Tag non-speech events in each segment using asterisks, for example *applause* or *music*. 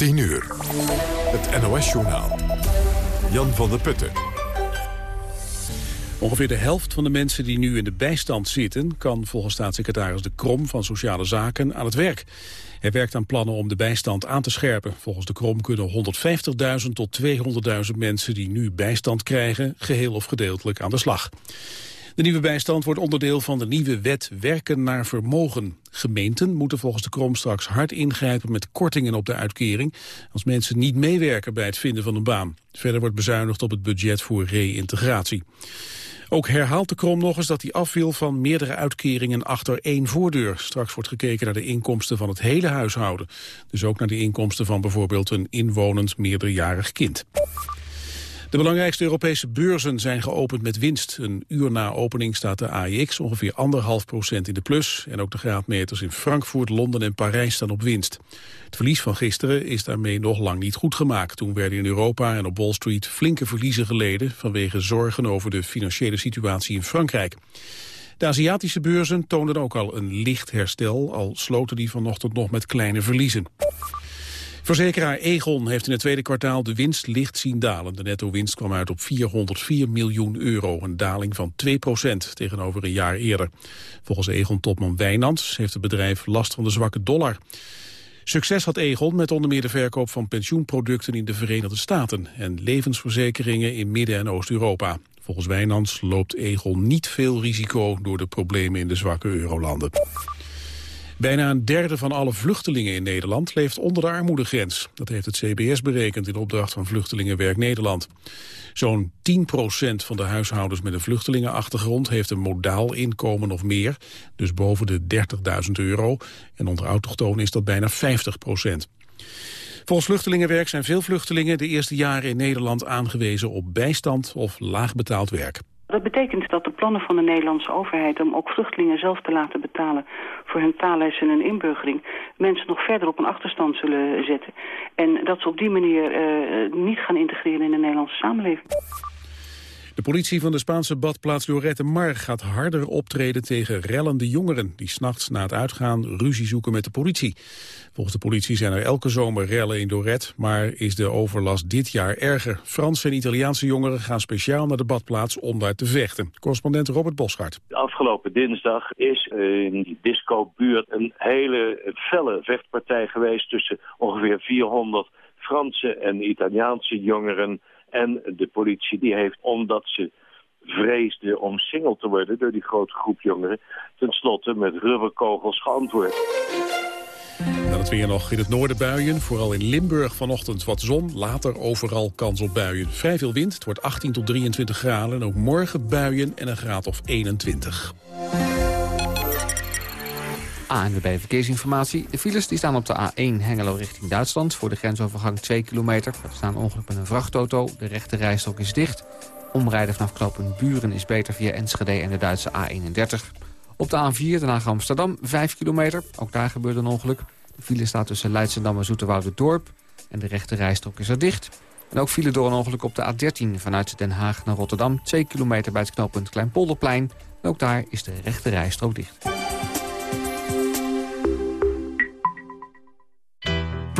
10 uur. Het NOS-journaal. Jan van der Putten. Ongeveer de helft van de mensen die nu in de bijstand zitten... kan volgens staatssecretaris De Krom van Sociale Zaken aan het werk. Hij werkt aan plannen om de bijstand aan te scherpen. Volgens De Krom kunnen 150.000 tot 200.000 mensen die nu bijstand krijgen... geheel of gedeeltelijk aan de slag. De nieuwe bijstand wordt onderdeel van de nieuwe wet Werken naar Vermogen. Gemeenten moeten volgens de Krom straks hard ingrijpen met kortingen op de uitkering... als mensen niet meewerken bij het vinden van een baan. Verder wordt bezuinigd op het budget voor reïntegratie. Ook herhaalt de Krom nog eens dat hij af wil van meerdere uitkeringen achter één voordeur. Straks wordt gekeken naar de inkomsten van het hele huishouden. Dus ook naar de inkomsten van bijvoorbeeld een inwonend meerderjarig kind. De belangrijkste Europese beurzen zijn geopend met winst. Een uur na opening staat de AEX ongeveer anderhalf procent in de plus. En ook de graadmeters in Frankfurt, Londen en Parijs staan op winst. Het verlies van gisteren is daarmee nog lang niet goed gemaakt. Toen werden in Europa en op Wall Street flinke verliezen geleden... vanwege zorgen over de financiële situatie in Frankrijk. De Aziatische beurzen toonden ook al een licht herstel... al sloten die vanochtend nog met kleine verliezen. Verzekeraar Egon heeft in het tweede kwartaal de winst licht zien dalen. De netto-winst kwam uit op 404 miljoen euro, een daling van 2% tegenover een jaar eerder. Volgens Egon-topman Wijnands heeft het bedrijf last van de zwakke dollar. Succes had Egon met onder meer de verkoop van pensioenproducten in de Verenigde Staten en levensverzekeringen in Midden- en Oost-Europa. Volgens Wijnands loopt Egon niet veel risico door de problemen in de zwakke eurolanden. Bijna een derde van alle vluchtelingen in Nederland leeft onder de armoedegrens. Dat heeft het CBS berekend in opdracht van Vluchtelingenwerk Nederland. Zo'n 10% van de huishoudens met een vluchtelingenachtergrond heeft een modaal inkomen of meer, dus boven de 30.000 euro. En onder autochtonen is dat bijna 50% Volgens Vluchtelingenwerk zijn veel vluchtelingen de eerste jaren in Nederland aangewezen op bijstand of laag betaald werk. Dat betekent dat de plannen van de Nederlandse overheid om ook vluchtelingen zelf te laten betalen voor hun taalles en hun inburgering mensen nog verder op een achterstand zullen zetten. En dat ze op die manier uh, niet gaan integreren in de Nederlandse samenleving. De politie van de Spaanse badplaats Lorette Mar gaat harder optreden tegen rellende jongeren... die s'nachts na het uitgaan ruzie zoeken met de politie. Volgens de politie zijn er elke zomer rellen in Lorette... maar is de overlast dit jaar erger. Franse en Italiaanse jongeren gaan speciaal naar de badplaats om daar te vechten. Correspondent Robert Boschart. Afgelopen dinsdag is in die disco-buurt een hele felle vechtpartij geweest... tussen ongeveer 400 Franse en Italiaanse jongeren en de politie die heeft, omdat ze vreesde omsingeld te worden door die grote groep jongeren, tenslotte met rubberkogels geantwoord. Dan het weer nog in het noorden buien. Vooral in Limburg vanochtend wat zon. Later overal kans op buien. Vrij veel wind. Het wordt 18 tot 23 graden. En ook morgen buien en een graad of 21. ANWB Verkeersinformatie. De files die staan op de A1 Hengelo richting Duitsland. Voor de grensovergang 2 kilometer. Er staan ongeluk met een vrachtauto. De rechte rijstok is dicht. Omrijden vanaf knooppunt Buren is beter via Enschede en de Duitse A31. Op de A4 Den Haag Amsterdam 5 kilometer. Ook daar gebeurde een ongeluk. De file staat tussen Leidschendam en Dorp. En de rechte rijstok is er dicht. En ook file door een ongeluk op de A13 vanuit Den Haag naar Rotterdam. 2 kilometer bij het knooppunt Kleinpolderplein. En ook daar is de rechte rijstrook dicht.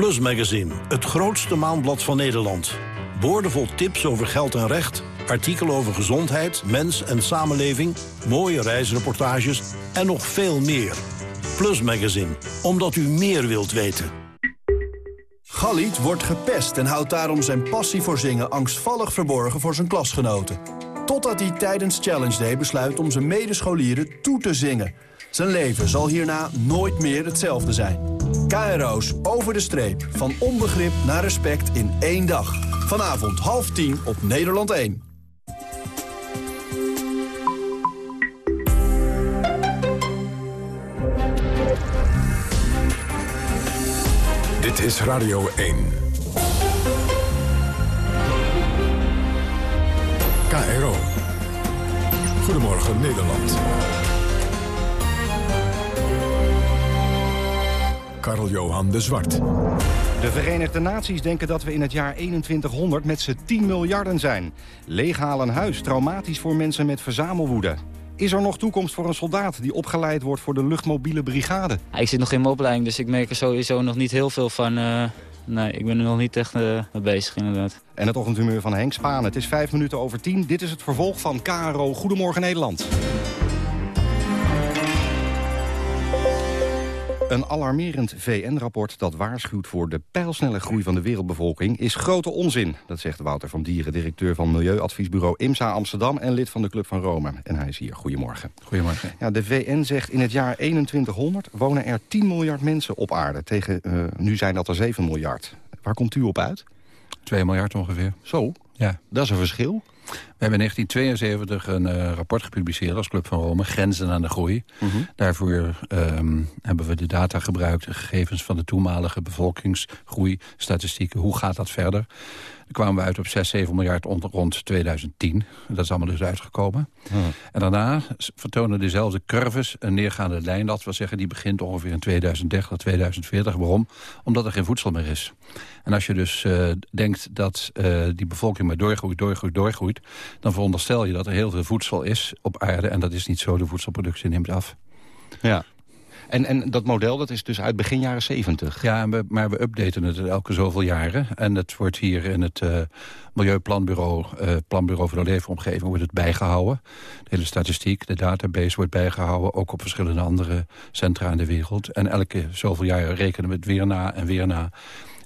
Plus Magazine, het grootste maandblad van Nederland. Boordevol tips over geld en recht, artikelen over gezondheid, mens en samenleving... mooie reisreportages en nog veel meer. Plus Magazine, omdat u meer wilt weten. Galliet wordt gepest en houdt daarom zijn passie voor zingen... angstvallig verborgen voor zijn klasgenoten. Totdat hij tijdens Challenge Day besluit om zijn medescholieren toe te zingen... Zijn leven zal hierna nooit meer hetzelfde zijn. KRO's Over de Streep. Van onbegrip naar respect in één dag. Vanavond half tien op Nederland 1. Dit is Radio 1. KRO. Goedemorgen Nederland. Karl-Johan de Zwart. De Verenigde Naties denken dat we in het jaar 2100 met z'n 10 miljarden zijn. Leeghaal een huis, traumatisch voor mensen met verzamelwoede. Is er nog toekomst voor een soldaat die opgeleid wordt voor de luchtmobiele brigade? Ik zit nog in mijn opleiding, dus ik merk er sowieso nog niet heel veel van... Uh Nee, ik ben er nog niet echt mee bezig inderdaad. En het ochtendhumeur van Henk Spaan. Het is vijf minuten over tien. Dit is het vervolg van KRO Goedemorgen Nederland. Een alarmerend VN-rapport dat waarschuwt voor de pijlsnelle groei van de wereldbevolking is grote onzin. Dat zegt Wouter van Dieren, directeur van Milieuadviesbureau IMSA Amsterdam en lid van de Club van Rome. En hij is hier. Goedemorgen. Goedemorgen. Ja, de VN zegt in het jaar 2100 wonen er 10 miljard mensen op aarde. Tegen, uh, nu zijn dat er 7 miljard. Waar komt u op uit? 2 miljard ongeveer. Zo? Ja. Dat is een verschil. We hebben in 1972 een uh, rapport gepubliceerd als Club van Rome, Grenzen aan de Groei. Mm -hmm. Daarvoor um, hebben we de data gebruikt, de gegevens van de toenmalige bevolkingsgroei, statistieken. Hoe gaat dat verder? Dan kwamen we uit op 6, 7 miljard rond 2010. Dat is allemaal dus uitgekomen. Hmm. En daarna vertonen dezelfde curves een neergaande lijn. Dat wil zeggen, die begint ongeveer in 2030, 2040. Waarom? Omdat er geen voedsel meer is. En als je dus uh, denkt dat uh, die bevolking maar doorgroeit, doorgroeit, doorgroeit... dan veronderstel je dat er heel veel voedsel is op aarde. En dat is niet zo, de voedselproductie neemt af. Ja. En, en dat model dat is dus uit begin jaren 70. Ja, we, maar we updaten het elke zoveel jaren. En het wordt hier in het uh, Milieuplanbureau, uh, Planbureau voor de Leefomgeving, wordt het bijgehouden. De hele statistiek, de database wordt bijgehouden. Ook op verschillende andere centra in de wereld. En elke zoveel jaar rekenen we het weer na en weer na.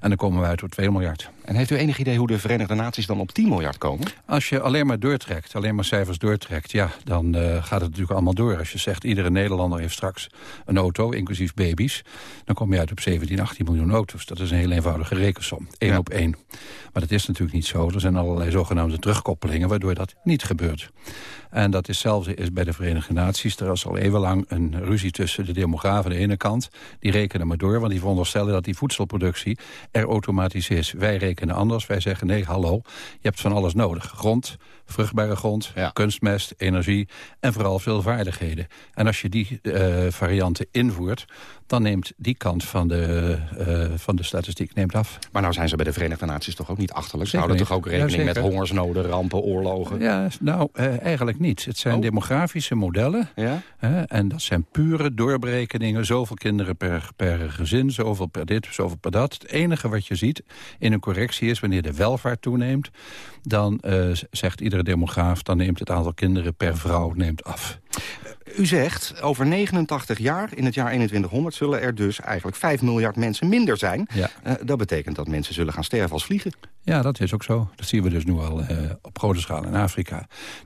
En dan komen we uit op 2 miljard. En heeft u enig idee hoe de Verenigde Naties dan op 10 miljard komen? Als je alleen maar doortrekt, alleen maar cijfers doortrekt... ja, dan uh, gaat het natuurlijk allemaal door. Als je zegt, iedere Nederlander heeft straks een auto, inclusief baby's... dan kom je uit op 17, 18 miljoen auto's. Dat is een heel eenvoudige rekensom, één Ja. op één. Maar dat is natuurlijk niet zo. Er zijn allerlei zogenaamde terugkoppelingen... waardoor dat niet gebeurt. En dat is hetzelfde is bij de Verenigde Naties. Er is al eeuwenlang een ruzie tussen de demografen aan de ene kant. Die rekenen maar door, want die veronderstellen dat die voedselproductie er automatisch is. Wij rekenen anders. Wij zeggen nee, hallo, je hebt van alles nodig. Grond, vruchtbare grond, Ja. kunstmest, energie en vooral veel vaardigheden. En als je die eh, varianten invoert, dan neemt die kant van de, eh, van de statistiek neemt af. Maar nou zijn ze bij de Verenigde Naties toch ook niet achterlijk? Ze houden toch ook rekening Ja, met hongersnoden, rampen, oorlogen? Ja, nou, eh, eigenlijk niet. Het zijn Oh. demografische modellen. Ja? En dat zijn pure doorberekeningen. Zoveel kinderen per, per gezin, zoveel per dit, zoveel per dat. Het enige wat je ziet in een correctie is wanneer de welvaart toeneemt... dan eh, zegt iedere demograaf, dan neemt het aantal kinderen per vrouw neemt af. U zegt, over 89 jaar, in het jaar 2100... zullen er dus eigenlijk 5 miljard mensen minder zijn. Ja. Eh, dat betekent dat mensen zullen gaan sterven als vliegen. Ja, dat is ook zo. Dat zien we dus nu al eh, op grote schaal in Afrika.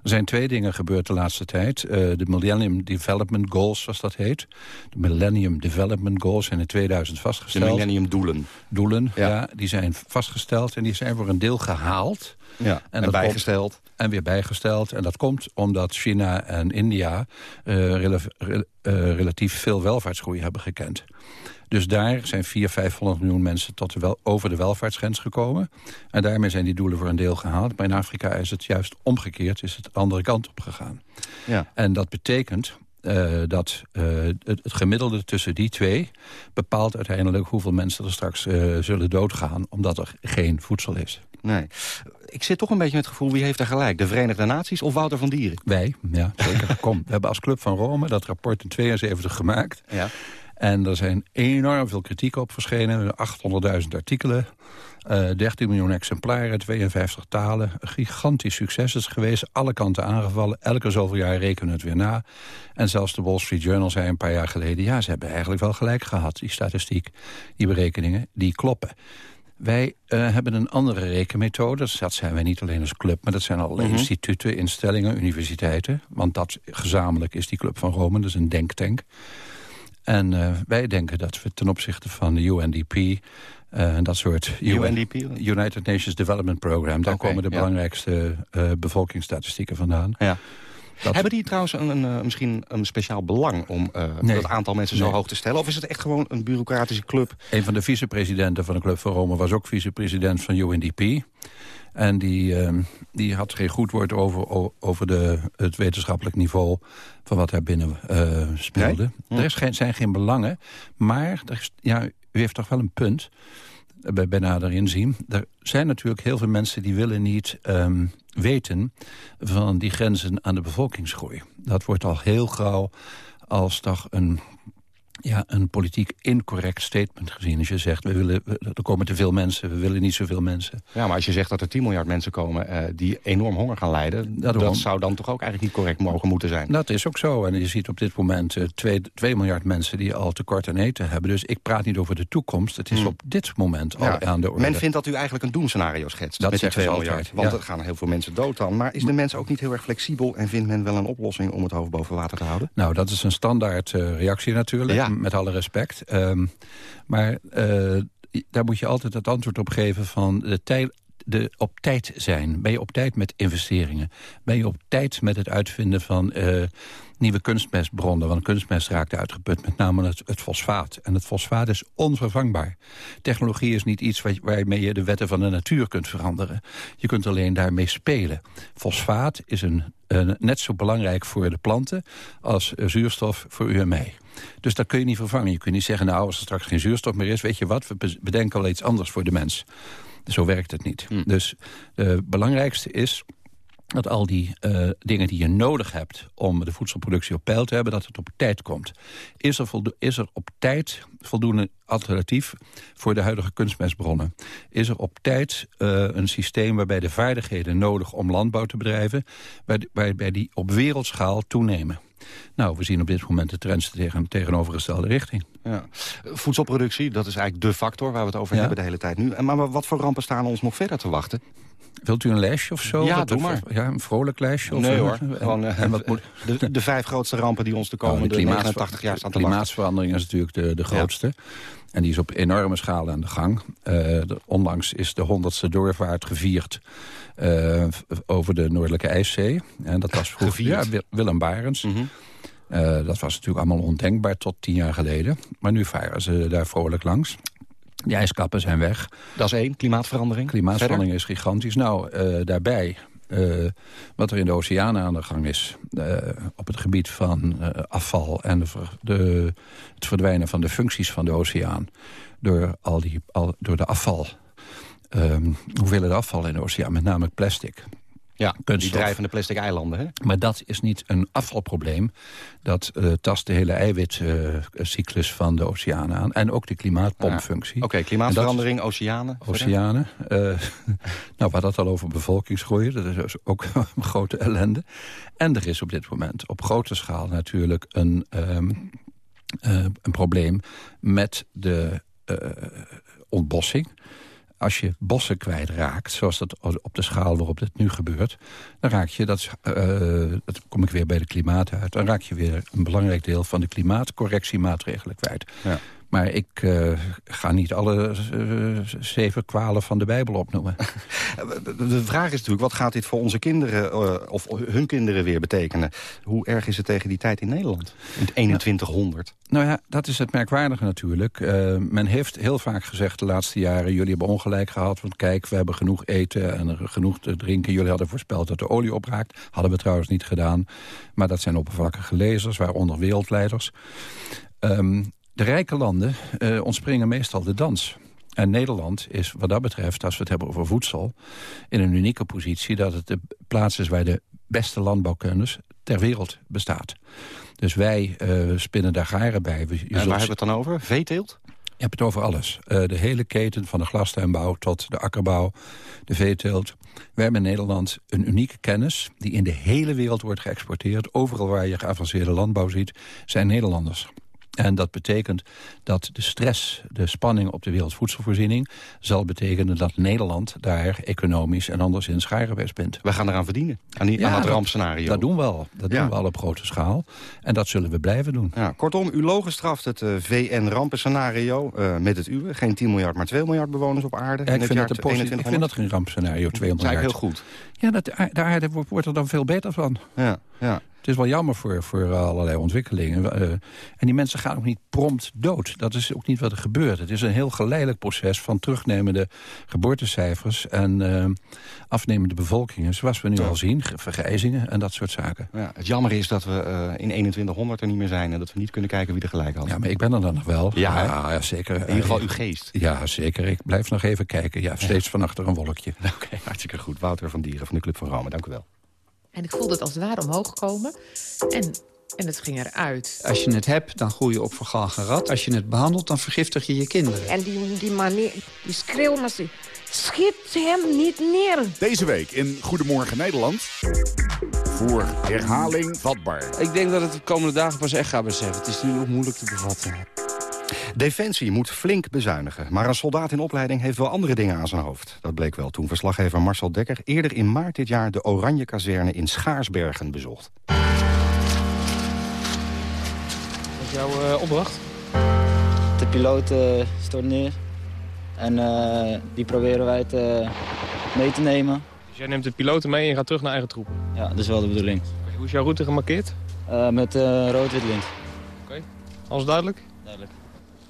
Er zijn twee dingen gebeurd de laatste tijd. Eh, de Millennium Development Goals, zoals dat heet. De Millennium Development Goals zijn in 2000 De vastgesteld. millenniumdoelen. Doelen, Ja. ja. die zijn vastgesteld en die zijn voor een deel gehaald. Ja. En, dat bijgesteld. En weer bijgesteld. En dat komt omdat China en India eh, rela- re- eh, relatief veel welvaartsgroei hebben gekend. Dus daar zijn 400, 500 miljoen mensen tot de wel, over de welvaartsgrens gekomen. En daarmee zijn die doelen voor een deel gehaald. Maar in Afrika is het juist omgekeerd, is het de andere kant op gegaan. Ja. En dat betekent eh, dat het, het gemiddelde tussen die twee... bepaalt uiteindelijk hoeveel mensen er straks zullen doodgaan... omdat er geen voedsel is. Nee. Ik zit toch een beetje met het gevoel, wie heeft er gelijk? De Verenigde Naties of Wouter van Dieren? Wij, ja, zeker. *laughs* Kom, we hebben als Club van Rome dat rapport in 72 gemaakt. Ja. En er zijn enorm veel kritiek op verschenen. 800.000 artikelen, eh 13 miljoen exemplaren, 52 talen. Een gigantisch succes is geweest. Alle kanten aangevallen. Elke zoveel jaar rekenen we het weer na. En zelfs de Wall Street Journal zei een paar jaar geleden... ja, ze hebben eigenlijk wel gelijk gehad, die statistiek, die berekeningen, die kloppen. Wij eh, hebben een andere rekenmethode. Dat zijn wij niet alleen als club, maar dat zijn allerlei Mhm. instituten, instellingen, universiteiten. Want dat gezamenlijk is die Club van Rome, dat is een denktank. En eh, wij denken dat we ten opzichte van de UNDP... eh, en dat soort... UNDP? United Nations Development Program. Daar komen de belangrijkste bevolkingsstatistieken vandaan. Ja. Dat- Hebben die trouwens een, een, eh, misschien een speciaal belang om eh Nee. dat aantal mensen zo Nee. hoog te stellen? Of is het echt gewoon een bureaucratische club? Een van de vicepresidenten van de Club van Rome was ook vicepresident van UNDP. En die, ehm, die had geen goed woord over, over de, het wetenschappelijk niveau van wat daar binnen eh, speelde. Nee? Er is geen, zijn geen belangen, maar er is, ja, u heeft toch wel een punt bij, bij nader inzien. Er zijn natuurlijk heel veel mensen die willen niet ehm, weten van die grenzen aan de bevolkingsgroei. Dat wordt al heel gauw als toch een ja, een politiek incorrect statement gezien. Als je zegt, we willen, er komen te veel mensen, we willen niet zoveel mensen. Ja, maar als je zegt dat er 10 miljard mensen komen uh, die enorm honger gaan lijden... Dat, dat zou dan toch ook eigenlijk niet correct mogen moeten zijn? Dat is ook zo. En je ziet op dit moment 2 uh, miljard mensen die al tekort aan eten hebben. Dus ik praat niet over de toekomst. Het is hmm. op dit moment al ja, aan de orde. Men vindt dat u eigenlijk een doemscenario schetst dat met die 2 miljard. Altijd, want ja. er gaan heel veel mensen dood dan. Maar is de mens ook niet heel erg flexibel... en vindt men wel een oplossing om het hoofd boven water te houden? Nou, dat is een standaard uh, reactie natuurlijk. Ja. Met alle respect. Um, maar uh, daar moet je altijd het antwoord op geven van de de op tijd zijn. Ben je op tijd met investeringen? Ben je op tijd met het uitvinden van uh, nieuwe kunstmestbronnen? Want kunstmest raakt uitgeput, met name het, het, fosfaat. En het fosfaat is onvervangbaar. Technologie is niet iets waarmee je de wetten van de natuur kunt veranderen. Je kunt alleen daarmee spelen. Fosfaat is een, uh, net zo belangrijk voor de planten als zuurstof voor u en mij. Dus dat kun je niet vervangen. Je kunt niet zeggen, nou, als er straks geen zuurstof meer is... weet je wat, we bedenken wel iets anders voor de mens. Zo werkt het niet. Hm. Dus het belangrijkste is dat al die uh, dingen die je nodig hebt om de voedselproductie op peil te hebben, dat het op tijd komt. Is er, is er op tijd voldoende alternatief voor de huidige kunstmestbronnen? Is er op tijd uh, een systeem waarbij de vaardigheden nodig om landbouw te bedrijven, waarbij die op wereldschaal toenemen? Nou, we zien op dit moment de trends tegen tegenovergestelde richting. Ja. Voedselproductie, dat is eigenlijk de factor waar we het over hebben de hele tijd nu. Maar wat voor rampen staan ons nog verder te wachten? Wilt u een lesje of zo? Ja, doe maar. Ja, een vrolijk lesje? Of nee hoor. Gewoon, en, en wat moet... *laughs* de, de vijf grootste rampen die ons de komende oh, de 89 jaar staan te Klimaatverandering is natuurlijk de, de grootste. En die is op enorme schaal aan de gang. Uh, de, onlangs is de honderdste doorvaart gevierd uh, over de Noordelijke IJszee. En dat was vroeger ja, Willem Barens. Mm -hmm. uh, dat was natuurlijk allemaal ondenkbaar tot tien jaar geleden. Maar nu varen ze daar vrolijk langs. De ijskappen zijn weg. Dat is één, klimaatverandering. Klimaatverandering is gigantisch. Nou, uh, daarbij, uh, wat er in de oceanen aan de gang is... Uh, op het gebied van afval en de, de, het verdwijnen van de functies van de oceaan... door, al die, al, door de afval. Um, hoeveelheid afval in de oceaan, met name plastic... Ja, die drijvende plastic eilanden. Hè? Maar dat is niet een afvalprobleem. Dat uh, tast de hele eiwitcyclus uh, van de oceanen aan. En ook de klimaatpompfunctie. Oké, okay, klimaatverandering, oceanen. Oceanen. Uh, *laughs* nou, waar dat al over bevolkingsgroei. Dat is dus ook *laughs* een grote ellende. En er is op dit moment op grote schaal natuurlijk een, um, een probleem met de ontbossing als je bossen kwijtraakt, zoals dat op de schaal waarop dit nu gebeurt... dan raak je, dat, uh, dat kom ik weer bij de klimaat uit... dan raak je weer een belangrijk deel van de klimaatcorrectiemaatregelen kwijt. Ja. Maar ik uh, ga niet alle uh, zeven kwalen van de Bijbel opnoemen. *laughs* De vraag is natuurlijk, wat gaat dit voor onze kinderen... Uh, of hun kinderen weer betekenen? Hoe erg is het tegen die tijd in Nederland? In 2100? Ja. Nou ja, dat is het merkwaardige natuurlijk. men heeft heel vaak gezegd de laatste jaren... jullie hebben ongelijk gehad, want kijk, we hebben genoeg eten... en genoeg te drinken. Jullie hadden voorspeld dat de olie opraakt. Hadden we trouwens niet gedaan. Maar dat zijn oppervlakkige lezers, waaronder wereldleiders. Um, de rijke landen uh, ontspringen meestal de dans. En Nederland is wat dat betreft, als we het hebben over voedsel... in een unieke positie dat het de plaats is waar de beste landbouwkennis ter wereld bestaat. Dus wij uh, spinnen daar garen bij. Je en waar hebben we het dan over? Veeteelt? Je hebt het over alles. Uh, de hele keten van de glastuinbouw tot de akkerbouw, de veeteelt. We hebben in Nederland een unieke kennis die in de hele wereld wordt geëxporteerd. Overal waar je geavanceerde landbouw ziet, zijn Nederlanders. En dat betekent dat de stress, de spanning op de wereldvoedselvoorziening... zal betekenen dat Nederland daar economisch en anderszins scharenwest bent. We gaan eraan verdienen, aan, die, ja, aan dat rampscenario. Dat doen we al. Dat doen we al op grote schaal. En dat zullen we blijven doen. Ja, kortom, uw logo straft het uh, VN-rampenscenario uh, met het uwe. Geen 10 miljard, maar 2 miljard bewoners op aarde. ik, vind het ik vind dat geen rampenscenario, 2 miljard. Dat is heel goed. Ja, dat, de aarde wordt er dan veel beter van. Ja, ja. Het is wel jammer voor, voor allerlei ontwikkelingen. Uh, en die mensen gaan ook niet prompt dood. Dat is ook niet wat er gebeurt. Het is een heel geleidelijk proces van terugnemende geboortecijfers... en uh, afnemende bevolkingen, zoals we nu al zien. Vergrijzingen en dat soort zaken. Ja, het jammer is dat we uh, in 2100 er niet meer zijn... en dat we niet kunnen kijken wie er gelijk had. Ja, maar ik ben er dan nog wel. Ja, ja zeker. In ieder geval uw geest. Ja, zeker. Ik blijf nog even kijken. Ja, steeds van achter een wolkje. *laughs* Oké, hartstikke goed. Wouter van Dieren van de Club van Rome, dank u wel. En ik voelde het als het ware omhoog komen. En en het ging eruit. Als je het hebt, dan groei je op vergalgenrad. Als je het behandelt, dan vergiftig je je kinderen. En die, die manier, die schreeuwen maar ze... Schiet hem niet neer. Deze week in Goedemorgen Nederland. Voor herhaling vatbaar. Ik denk dat het de komende dagen pas echt gaat beseffen. Het is nu nog moeilijk te bevatten. Defensie moet flink bezuinigen. Maar een soldaat in opleiding heeft wel andere dingen aan zijn hoofd. Dat bleek wel toen verslaggever Marcel Dekker... eerder in maart dit jaar de Oranje Kazerne in Schaarsbergen bezocht. Wat is jouw uh, opdracht? De piloot uh, stort neer. En uh, die proberen wij te, mee te nemen. Dus jij neemt de piloten mee en gaat terug naar eigen troepen? Ja, dat is wel de bedoeling. Hoe is jouw route gemarkeerd? met rood-wit lint. Oké, okay. alles duidelijk?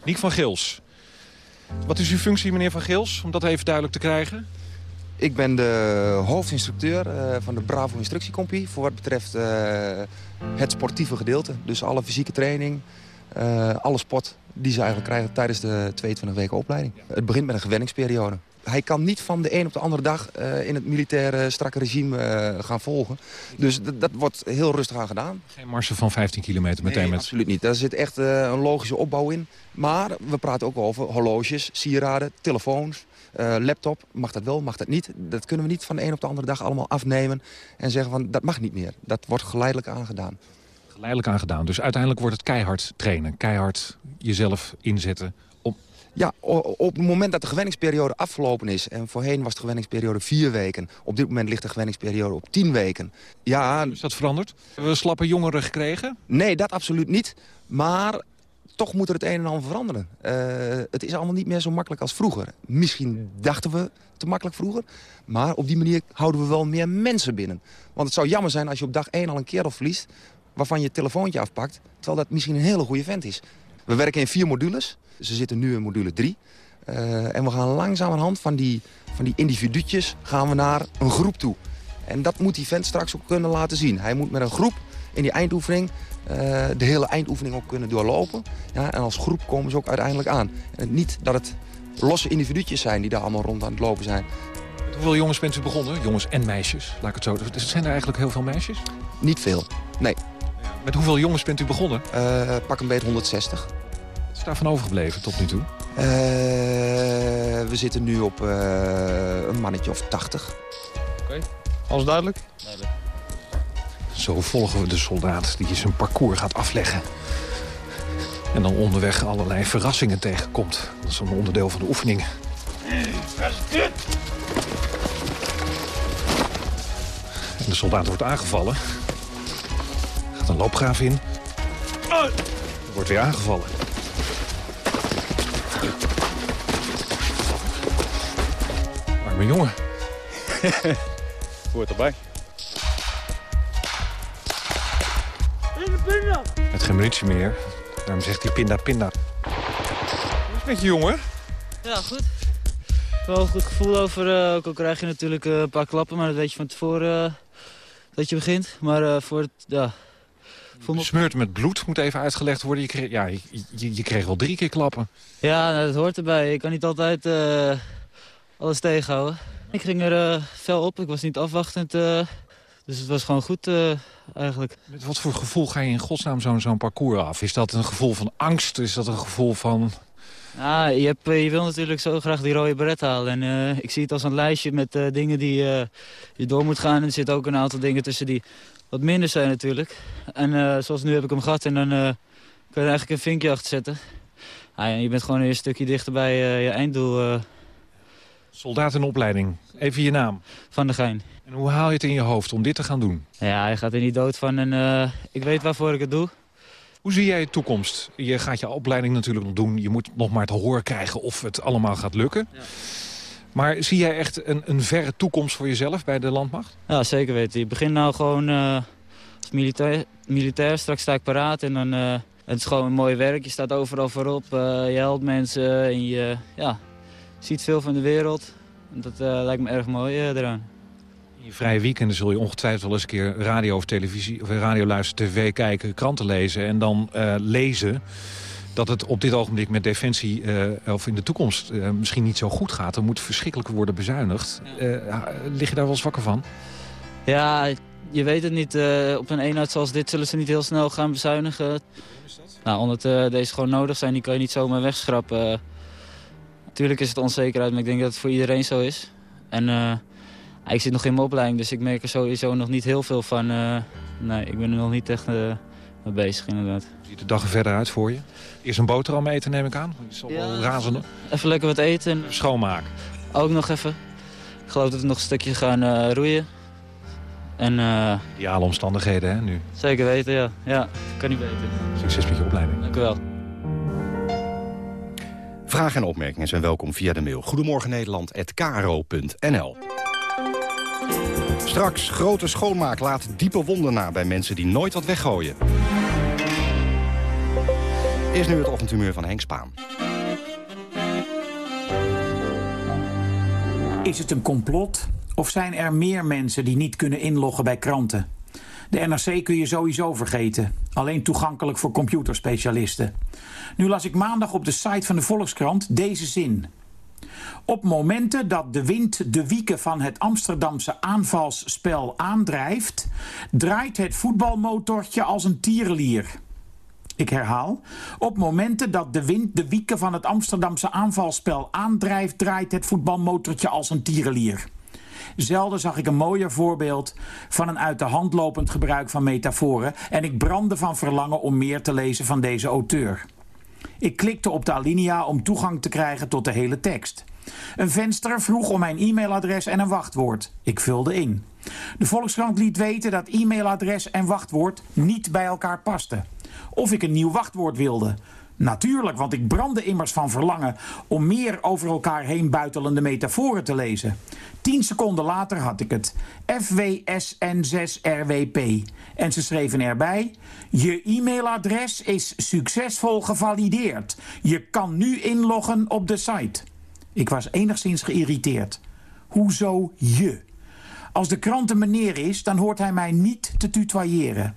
Niek van Gils. Wat is uw functie, meneer Van Gils, om dat even duidelijk te krijgen? Ik ben de hoofdinstructeur uh, van de Bravo Instructiecompie... voor wat betreft uh, het sportieve gedeelte. Dus alle fysieke training, uh, alle sport die ze eigenlijk krijgen tijdens de 22 weken opleiding. Het begint met een gewenningsperiode. Hij kan niet van de een op de andere dag in het militaire strakke regime gaan volgen. Dus dat wordt heel rustig aan gedaan. Geen marsen van 15 kilometer meteen nee, met... absoluut niet. Daar zit echt een logische opbouw in. Maar we praten ook over horloges, sieraden, telefoons. Uh, laptop, mag dat wel, mag dat niet? Dat kunnen we niet van de een op de andere dag allemaal afnemen... en zeggen van, dat mag niet meer. Dat wordt geleidelijk aangedaan. Geleidelijk aangedaan. Dus uiteindelijk wordt het keihard trainen. Keihard jezelf inzetten. Ja, op het moment dat de gewenningsperiode afgelopen is... en voorheen was de gewenningsperiode vier weken... op dit moment ligt de gewenningsperiode op tien weken. Ja, is dat veranderd? Hebben we slappe jongeren gekregen? Nee, dat absoluut niet. Maar toch moet er het een en ander veranderen. Uh, het is allemaal niet meer zo makkelijk als vroeger. Misschien dachten we te makkelijk vroeger. Maar op die manier houden we wel meer mensen binnen. Want het zou jammer zijn als je op dag 1 al een kerel verliest... waarvan je het telefoontje afpakt, terwijl dat misschien een hele goede vent is. We werken in vier modules. Ze zitten nu in module 3. Uh, en we gaan langzamerhand van die, van die individuutjes gaan we naar een groep toe. En dat moet die vent straks ook kunnen laten zien. Hij moet met een groep in die eindoefening uh, de hele eindoefening ook kunnen doorlopen. Ja, en als groep komen ze ook uiteindelijk aan. En niet dat het losse individuutjes zijn die daar allemaal rond aan het lopen zijn. Met hoeveel jongens bent u begonnen? Jongens en meisjes, laat ik het zo dus Zijn er eigenlijk heel veel meisjes? Niet veel, nee. Met hoeveel jongens bent u begonnen? Uh, pak een beetje 160. Wat is daarvan overgebleven tot nu toe? Uh, we zitten nu op een mannetje of 80. Oké, okay. alles duidelijk? Duidelijk. Zo volgen we de soldaat die zijn parcours gaat afleggen. En dan onderweg allerlei verrassingen tegenkomt. Dat is een onderdeel van de oefening. En de soldaat wordt aangevallen. Loopgraaf in. Wordt weer aangevallen. Arme jongen. *laughs* Hoort erbij. Met geen munitie meer. Daarom zegt hij pinda pinda. Hoe is het met je jongen? Ja, goed. Wel een goed gevoel over. Uh, ook al krijg je natuurlijk uh, een paar klappen, maar dat weet je van tevoren uh, dat je begint. Maar voor het, ja... Smeurt met bloed, moet even uitgelegd worden. Je kreeg, ja, je, je, je kreeg wel drie keer klappen. Ja, nou, dat hoort erbij. Ik kan niet altijd alles tegenhouden. Ik ging er fel op, ik was niet afwachtend. Dus het was gewoon goed uh, eigenlijk. Met wat voor gevoel ga je in godsnaam zo'n zo'n parcours af? Is dat een gevoel van angst? Is dat een gevoel van... Nou, je, hebt, je wil natuurlijk zo graag die rode beret halen. En uh, ik zie het als een lijstje met uh, dingen die je door moet gaan. En er zitten ook een aantal dingen tussen die wat minder zijn natuurlijk. En zoals nu heb ik hem gehad en dan kun je er eigenlijk een vinkje achter zetten. Ah, je bent gewoon een stukje dichter bij je einddoel. Soldaat in opleiding. Even je naam. Van de Gein. En hoe haal je het in je hoofd om dit te gaan doen? Ja, je gaat er niet dood van en ik weet waarvoor ik het doe. Hoe zie jij je toekomst? Je gaat je opleiding natuurlijk nog doen. Je moet nog maar te horen krijgen of het allemaal gaat lukken. Ja. Maar zie jij echt een, een verre toekomst voor jezelf bij de landmacht? Ja, zeker weten. Je begint nou gewoon uh, als militair, militair. Straks sta ik paraat en dan... Uh, het is gewoon een mooi werk. Je staat overal voorop. je helpt mensen en je ja, ziet veel van de wereld. Dat lijkt me erg mooi eraan. Je vrije weekenden zul je ongetwijfeld wel eens een keer radio of televisie... of radio luisteren, tv kijken, kranten lezen en dan uh, lezen dat het op dit ogenblik met defensie uh, of in de toekomst uh, misschien niet zo goed gaat. Er moet verschrikkelijk worden bezuinigd. lig je daar wel eens wakker van? Ja, je weet het niet. eh, op een eenheid zoals dit zullen ze niet heel snel gaan bezuinigen. Nou, omdat eh, deze gewoon nodig zijn, die kan je niet zomaar wegschrappen. Natuurlijk is het onzekerheid, maar ik denk dat het voor iedereen zo is. En eh, ik zit nog in mijn opleiding, dus ik merk er sowieso nog niet heel veel van. eh, nee, ik ben er nog niet echt eh, mee bezig inderdaad. Ziet de dag er verder uit voor je? Eerst een boterham eten, neem ik aan. Het zal wel razende. Even lekker wat eten. Schoonmaken. Ook nog even. Ik geloof dat we nog een stukje gaan eh, roeien. En, eh, Ideale omstandigheden, hè, nu. Zeker weten, ja. Ja, kan niet beter. Succes met je opleiding. Dank u wel. Vragen en opmerkingen zijn welkom via de mail. Goedemorgen Nederland@kro.nl. Straks grote schoonmaak laat diepe wonden na bij mensen die nooit wat weggooien. Is nu het ochtendhumeur van Henk Spaan. Is het een complot of zijn er meer mensen die niet kunnen inloggen bij kranten? De NRC kun je sowieso vergeten, alleen toegankelijk voor computerspecialisten. Nu las ik maandag op de site van de Volkskrant deze zin. Op momenten dat de wind de wieken van het Amsterdamse aanvalsspel aandrijft, draait het voetbalmotortje als een tierenlier. Ik herhaal. Op momenten dat de wind de wieken van het Amsterdamse aanvalspel aandrijft, draait het voetbalmotortje als een tierenlier. Zelden zag ik een mooier voorbeeld van een uit de hand lopend gebruik van metaforen en ik brandde van verlangen om meer te lezen van deze auteur. Ik klikte op de alinea om toegang te krijgen tot de hele tekst. Een venster vroeg om mijn e-mailadres en een wachtwoord. Ik vulde in. De Volkskrant liet weten dat e-mailadres en wachtwoord niet bij elkaar pasten. Of ik een nieuw wachtwoord wilde. Natuurlijk, want ik brandde immers van verlangen om meer over elkaar heen buitelende metaforen te lezen. Tien seconden later had ik het. FWSN6RWP. En ze schreven erbij: Je e-mailadres is succesvol gevalideerd. Je kan nu inloggen op de site. Ik was enigszins geïrriteerd. Hoezo je? Als de krant een meneer is, dan hoort hij mij niet te tutoyeren.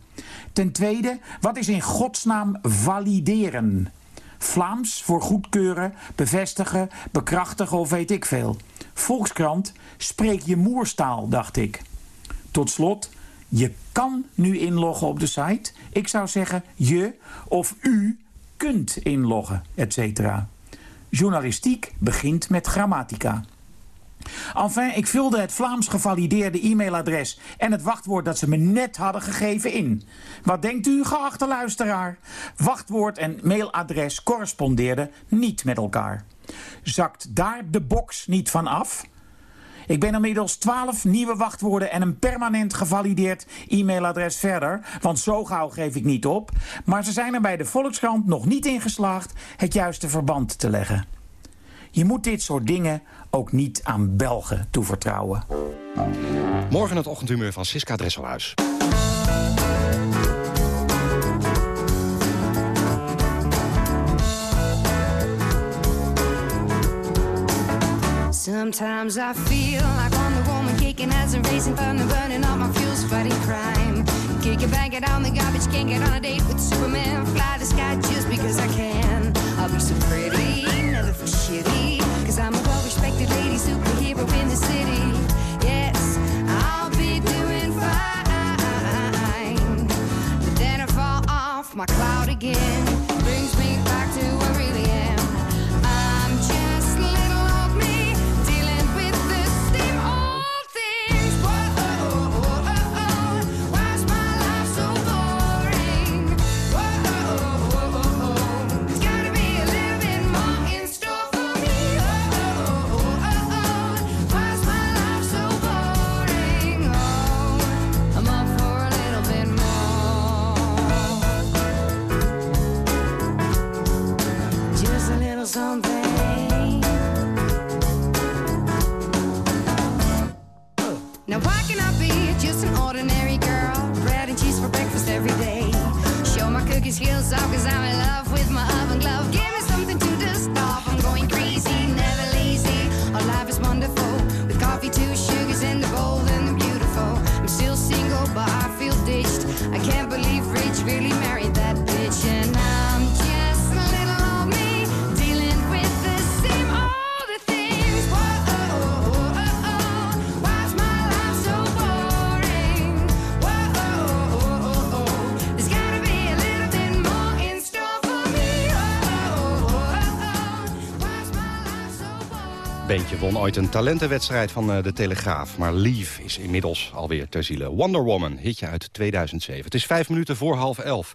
Ten tweede, wat is in godsnaam valideren? Vlaams voor goedkeuren, bevestigen, bekrachtigen of weet ik veel. Volkskrant, spreek je moerstaal, dacht ik. Tot slot, je kan nu inloggen op de site. Ik zou zeggen je of u kunt inloggen, etc. Journalistiek begint met grammatica. Enfin, ik vulde het Vlaams gevalideerde e-mailadres en het wachtwoord dat ze me net hadden gegeven in. Wat denkt u, geachte luisteraar? Wachtwoord en mailadres correspondeerden niet met elkaar. Zakt daar de box niet van af? Ik ben inmiddels 12 nieuwe wachtwoorden en een permanent gevalideerd e-mailadres verder, want zo gauw geef ik niet op. Maar ze zijn er bij de Volkskrant nog niet in geslaagd het juiste verband te leggen. Je moet dit soort dingen ook niet aan Belgen toevertrouwen. Morgen het ochtendhumeur van Siska Dresselhuis. Sometimes I feel like Wonder Woman kicking as a racing thunder, burning all my fuels, fighting crime. Kick it, bang it on the garbage, can't get on a date with Superman. Fly the sky just because I can. I'll be so pretty, never feel shitty. Cause I'm a well respected lady superhero in the city. Yes, I'll be doing fine. But then I fall off my cloud again. Now, why can I be just an ordinary girl? Bread and cheese for breakfast every day. Show my skills cause I'm in love with my oven glove. Give me won ooit een talentenwedstrijd van eh, de Telegraaf. Maar Leave is inmiddels alweer ter ziele. Wonder Woman, hitje uit 2007. Het is vijf minuten voor half elf.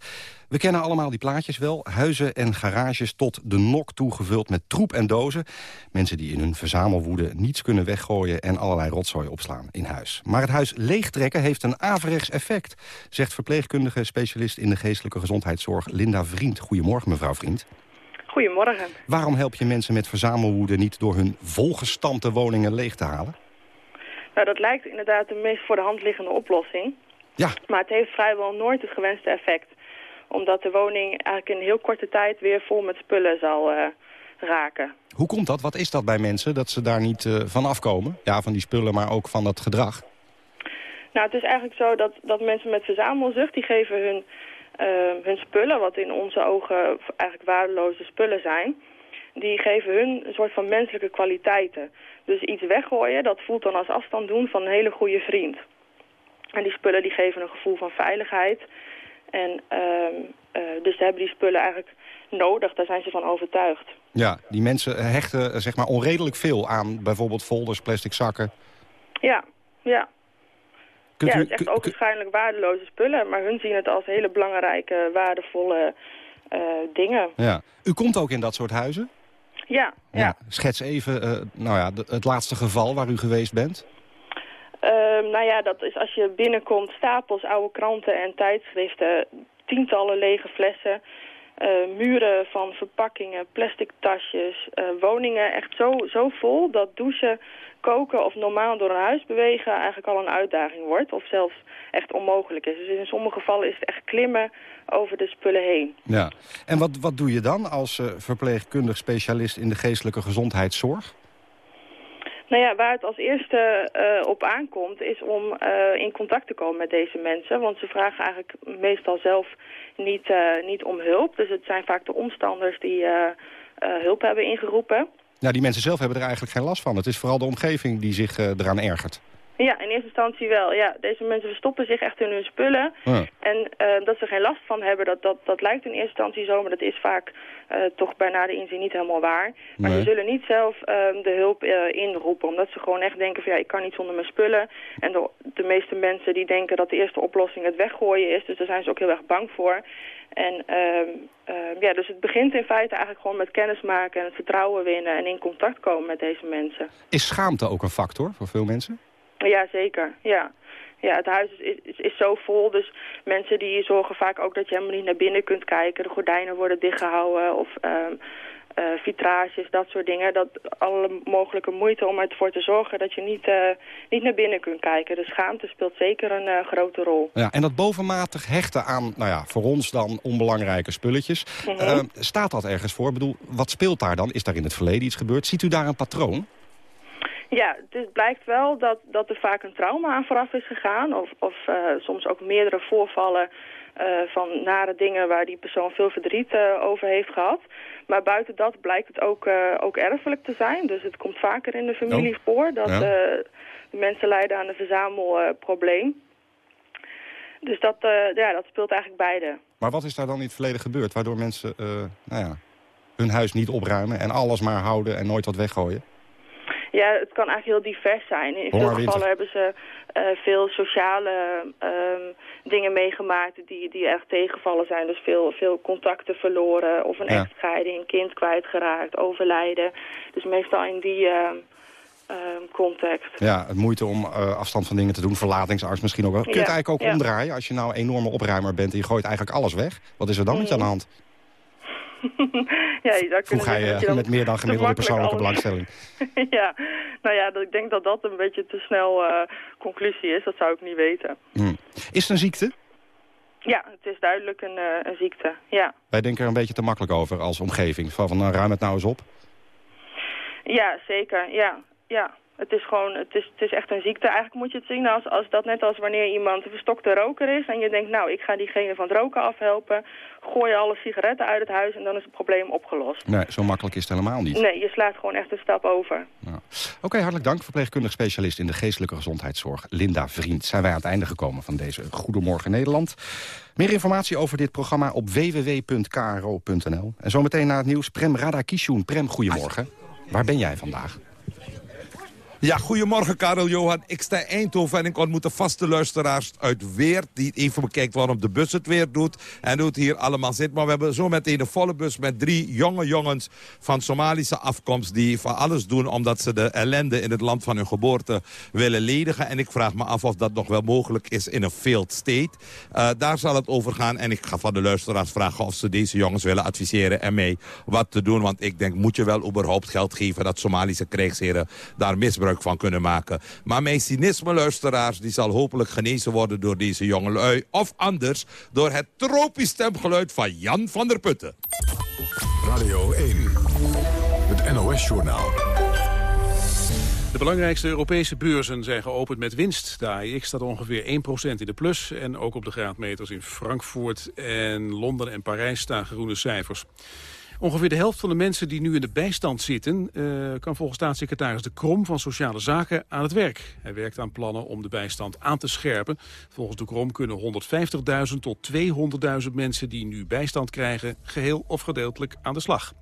We kennen allemaal die plaatjes wel. Huizen en garages tot de nok toegevuld met troep en dozen. Mensen die in hun verzamelwoede niets kunnen weggooien... en allerlei rotzooi opslaan in huis. Maar het huis leegtrekken heeft een averechts effect... zegt verpleegkundige specialist in de geestelijke gezondheidszorg Linda Vriend. Goedemorgen, mevrouw Vriend. Goedemorgen. Waarom help je mensen met verzamelwoede niet door hun volgestampte woningen leeg te halen? Nou, dat lijkt inderdaad de meest voor de hand liggende oplossing. Ja. Maar het heeft vrijwel nooit het gewenste effect. Omdat de woning eigenlijk in heel korte tijd weer vol met spullen zal eh, raken. Hoe komt dat? Wat is dat bij mensen, dat ze daar niet eh, van afkomen? Ja, van die spullen, maar ook van dat gedrag. Nou, het is eigenlijk zo dat, dat mensen met verzamelzucht, die geven hun, hun spullen, wat in onze ogen eigenlijk waardeloze spullen zijn, die geven hun een soort van menselijke kwaliteiten. Dus iets weggooien, dat voelt dan als afstand doen van een hele goede vriend. En die spullen die geven een gevoel van veiligheid. En ehm, eh, dus ze hebben die spullen eigenlijk nodig, daar zijn ze van overtuigd. Ja, die mensen hechten eh, zeg maar onredelijk veel aan bijvoorbeeld folders, plastic zakken. Ja, ja. Kunt ja, u- het is echt ook waarschijnlijk waardeloze spullen, maar hun zien het als hele belangrijke, waardevolle eh, dingen. Ja. U komt ook in dat soort huizen? Ja, ja. Schets even eh, nou ja, het laatste geval waar u geweest bent. Ehm, nou ja, dat is als je binnenkomt, stapels oude kranten en tijdschriften, tientallen lege flessen, eh, muren van verpakkingen, plastic tasjes, eh, woningen echt zo, zo vol dat douchen, koken of normaal door een huis bewegen eigenlijk al een uitdaging wordt of zelfs echt onmogelijk is. Dus in sommige gevallen is het echt klimmen over de spullen heen. Ja. En wat, wat doe je dan als eh, verpleegkundig specialist in de geestelijke gezondheidszorg? Nou ja, waar het als eerste eh, op aankomt is om eh, in contact te komen met deze mensen. Want ze vragen eigenlijk meestal zelf niet, niet om hulp. Dus het zijn vaak de omstanders die hulp hebben ingeroepen. Ja, die mensen zelf hebben er eigenlijk geen last van. Het is vooral de omgeving die zich eh, eraan ergert. Ja, in eerste instantie wel. Ja, deze mensen verstoppen zich echt in hun spullen. Ja. En eh, dat ze geen last van hebben, dat, dat, dat lijkt in eerste instantie zo. Maar dat is vaak eh, toch bij nader inzien niet helemaal waar. Maar Nee. ze zullen niet zelf eh, de hulp eh, inroepen. Omdat ze gewoon echt denken van ja, ik kan niet zonder mijn spullen. En de, de meeste mensen die denken dat de eerste oplossing het weggooien is. Dus daar zijn ze ook heel erg bang voor. En ehm, ehm, ja, dus het begint in feite eigenlijk gewoon met kennis maken en het vertrouwen winnen. En in contact komen met deze mensen. Is schaamte ook een factor voor veel mensen? Ja, zeker. Ja. Ja, het huis is, is, is zo vol, dus mensen die zorgen vaak ook dat je helemaal niet naar binnen kunt kijken. De gordijnen worden dichtgehouden of ehm eh, vitrages, dat soort dingen. Dat alle mogelijke moeite om ervoor te zorgen dat je niet, eh, niet naar binnen kunt kijken. De schaamte speelt zeker een eh, grote rol. Ja, en dat bovenmatig hechten aan, nou ja, voor ons dan onbelangrijke spulletjes. Mhm. Eh, staat dat ergens voor? Ik bedoel, wat speelt daar dan? Is daar in het verleden iets gebeurd? Ziet u daar een patroon? Ja, het blijkt wel dat, dat er vaak een trauma aan vooraf is gegaan. Of, of eh, soms ook meerdere voorvallen eh, van nare dingen waar die persoon veel verdriet eh, over heeft gehad. Maar buiten dat blijkt het ook, ook erfelijk te zijn. Dus het komt vaker in de familie Oh. voor dat Ja. de mensen lijden aan een verzamelprobleem. dus dat, ja, dat speelt eigenlijk beide. Maar wat is daar dan in het verleden gebeurd? Waardoor mensen nou ja, hun huis niet opruimen en alles maar houden en nooit wat weggooien? Ja, het kan eigenlijk heel divers zijn. In veel gevallen hebben ze eh, veel sociale ehm, dingen meegemaakt die, die erg tegenvallen zijn. Dus veel, veel contacten verloren of een Ja. echtscheiding, kind kwijtgeraakt, overlijden. Dus meestal in die ehm, ehm, context. Ja, het moeite om eh, afstand van dingen te doen. Verlatingsarts misschien ook wel. Kun je het eigenlijk ook ja. omdraaien? Als je nou een enorme opruimer bent en je gooit eigenlijk alles weg. Wat is er dan met je aan de hand? *laughs* ja, je zou dat eh, je met meer dan gemiddelde persoonlijke belangstelling. *laughs* ja, nou ja, ik denk dat dat een beetje te snel eh, conclusie is. Dat zou ik niet weten. Hm. Is het een ziekte? Ja, het is duidelijk een, eh, een ziekte. Ja. Wij denken er een beetje te makkelijk over als omgeving. Van, van nou, ruim het nou eens op. Ja, zeker. Ja, ja. Het is gewoon, het is, het is echt een ziekte. Eigenlijk moet je het zien als, als dat net als wanneer iemand een verstokte roker is. En je denkt, nou, ik ga diegene van het roken afhelpen. Gooi je alle sigaretten uit het huis en dan is het probleem opgelost. Nee, zo makkelijk is het helemaal niet. Nee, je slaat gewoon echt een stap over. Oké, hartelijk dank. Verpleegkundig specialist in de geestelijke gezondheidszorg, Linda Vriend. Zijn wij aan het einde gekomen van deze Goedemorgen Nederland. Meer informatie over dit programma op www.kro.nl. En zometeen na het nieuws Prem Radakishun. Prem, goedemorgen. Waar ben jij vandaag? Ja, goedemorgen Karel Johan. Ik sta in Eindhoven en ik ontmoet de vaste luisteraars uit Weert... die even bekijkt waarom de bus het weer doet en hoe het hier allemaal zit. Maar we hebben zo meteen een volle bus met drie jonge jongens van Somalische afkomst... die van alles doen omdat ze de ellende in het land van hun geboorte willen ledigen. En ik vraag me af of dat nog wel mogelijk is in een failed state. Uh, daar zal het over gaan en ik ga van de luisteraars vragen... of ze deze jongens willen adviseren en mij wat te doen. Want ik denk, moet je wel überhaupt geld geven... dat Somalische krijgsheren daar misbruik van kunnen maken. Maar mijn cynisme, luisteraars, die zal hopelijk genezen worden door deze jongelui. Of anders door het tropisch stemgeluid van Jan van der Putten. Radio 1, het NOS-journaal. De belangrijkste Europese beurzen zijn geopend met winst. De AEX staat ongeveer 1% in de plus. En ook op de graadmeters in Frankfurt en Londen en Parijs staan groene cijfers. Ongeveer de helft van de mensen die nu in de bijstand zitten... Uh, kan volgens staatssecretaris De Krom van Sociale Zaken aan het werk. Hij werkt aan plannen om de bijstand aan te scherpen. Volgens De Krom kunnen 150.000 tot 200.000 mensen die nu bijstand krijgen... geheel of gedeeltelijk aan de slag.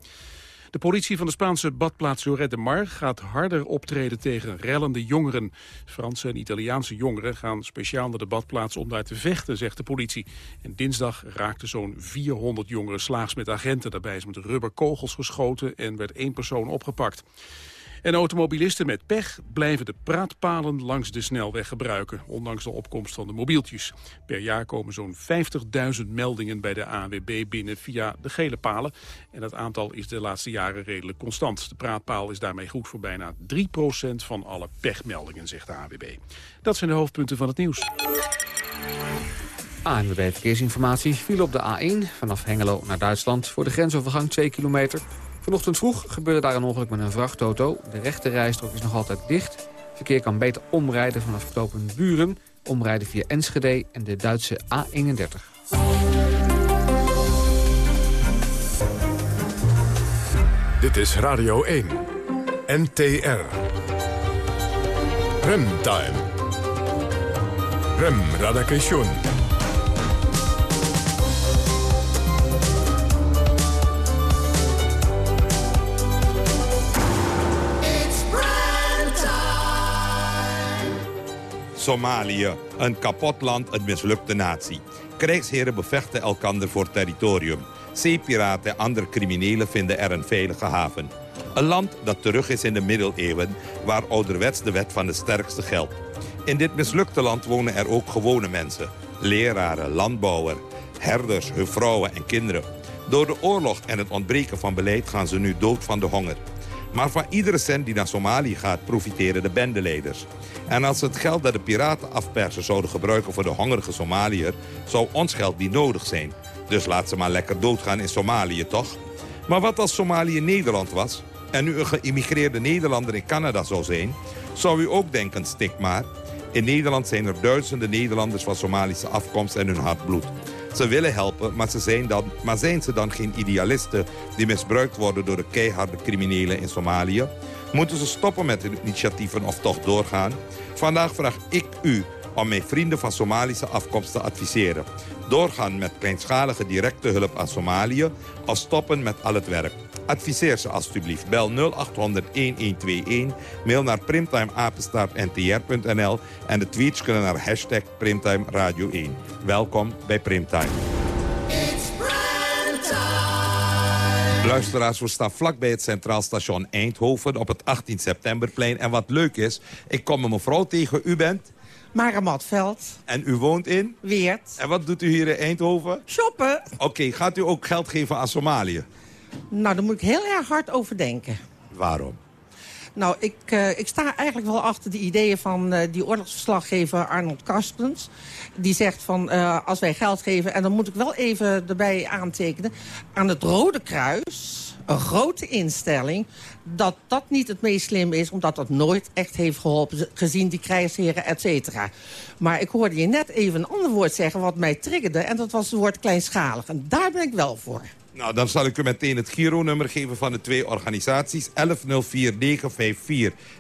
De politie van de Spaanse badplaats Lloret de Mar gaat harder optreden tegen rellende jongeren. Franse en Italiaanse jongeren gaan speciaal naar de badplaats om daar te vechten, zegt de politie. En dinsdag raakten zo'n 400 jongeren slaags met agenten. Daarbij is met rubberkogels geschoten en werd één persoon opgepakt. En automobilisten met pech blijven de praatpalen langs de snelweg gebruiken, ondanks de opkomst van de mobieltjes. Per jaar komen zo'n 50.000 meldingen bij de ANWB binnen via de gele palen. En dat aantal is de laatste jaren redelijk constant. De praatpaal is daarmee goed voor bijna 3% van alle pechmeldingen, zegt de ANWB. Dat zijn de hoofdpunten van het nieuws. ANWB Verkeersinformatie viel op de A1 vanaf Hengelo naar Duitsland... voor de grensovergang 2 kilometer. Vanochtend vroeg gebeurde daar een ongeluk met een vrachtauto. De rechte rijstrook is nog altijd dicht. Verkeer kan beter omrijden vanaf knooppunt Buren... omrijden via Enschede en de Duitse A31. Dit is Radio 1. NTR. Remtime. Rem Radakation. Somalië, een kapot land, een mislukte natie. Krijgsheren bevechten elkander voor territorium. Zeepiraten en andere criminelen vinden er een veilige haven. Een land dat terug is in de middeleeuwen, waar ouderwets de wet van de sterkste geldt. In dit mislukte land wonen er ook gewone mensen. Leraren, landbouwer, herders, hun vrouwen en kinderen. Door de oorlog en het ontbreken van beleid gaan ze nu dood van de honger. Maar van iedere cent die naar Somalië gaat, profiteren de bendeleiders. En als het geld dat de piraten afpersen zouden gebruiken voor de hongerige Somaliër... zou ons geld niet nodig zijn. Dus laat ze maar lekker doodgaan in Somalië, toch? Maar wat als Somalië Nederland was... en nu een geïmmigreerde Nederlander in Canada zou zijn... zou u ook denken, stik maar... In Nederland zijn er duizenden Nederlanders van Somalische afkomst en hun hart bloed. Ze willen helpen, maar, ze zijn dan, maar zijn ze dan geen idealisten... die misbruikt worden door de keiharde criminelen in Somalië? Moeten ze stoppen met hun initiatieven of toch doorgaan? Vandaag vraag ik u om mijn vrienden van Somalische afkomst te adviseren. Doorgaan met kleinschalige directe hulp aan Somalië... of stoppen met al het werk. Adviseer ze alstublieft. Bel 0800-1121. Mail naar primtimeapenstaartntr.nl. En de tweets kunnen naar hashtag Primtime Radio 1. Welkom bij Primtime. Luisteraars, we staan vlakbij het Centraal Station Eindhoven op het 18 septemberplein. En wat leuk is, ik kom een mevrouw tegen. U bent? Mara Matveld. En u woont in? Weert. En wat doet u hier in Eindhoven? Shoppen. Oké, gaat u ook geld geven aan Somalië? Nou, daar moet ik heel erg hard over denken. Waarom? Nou, ik, uh, ik sta eigenlijk wel achter de ideeën van uh, die oorlogsverslaggever Arnold Karstens. Die zegt van, uh, als wij geld geven... en dan moet ik wel even erbij aantekenen... aan het Rode Kruis, een grote instelling... dat dat niet het meest slim is... omdat dat nooit echt heeft geholpen, gezien die krijgsheren, et cetera. Maar ik hoorde je net even een ander woord zeggen... wat mij triggerde, en dat was het woord kleinschalig. En daar ben ik wel voor. Nou, dan zal ik u meteen het Giro-nummer geven van de twee organisaties. 1104954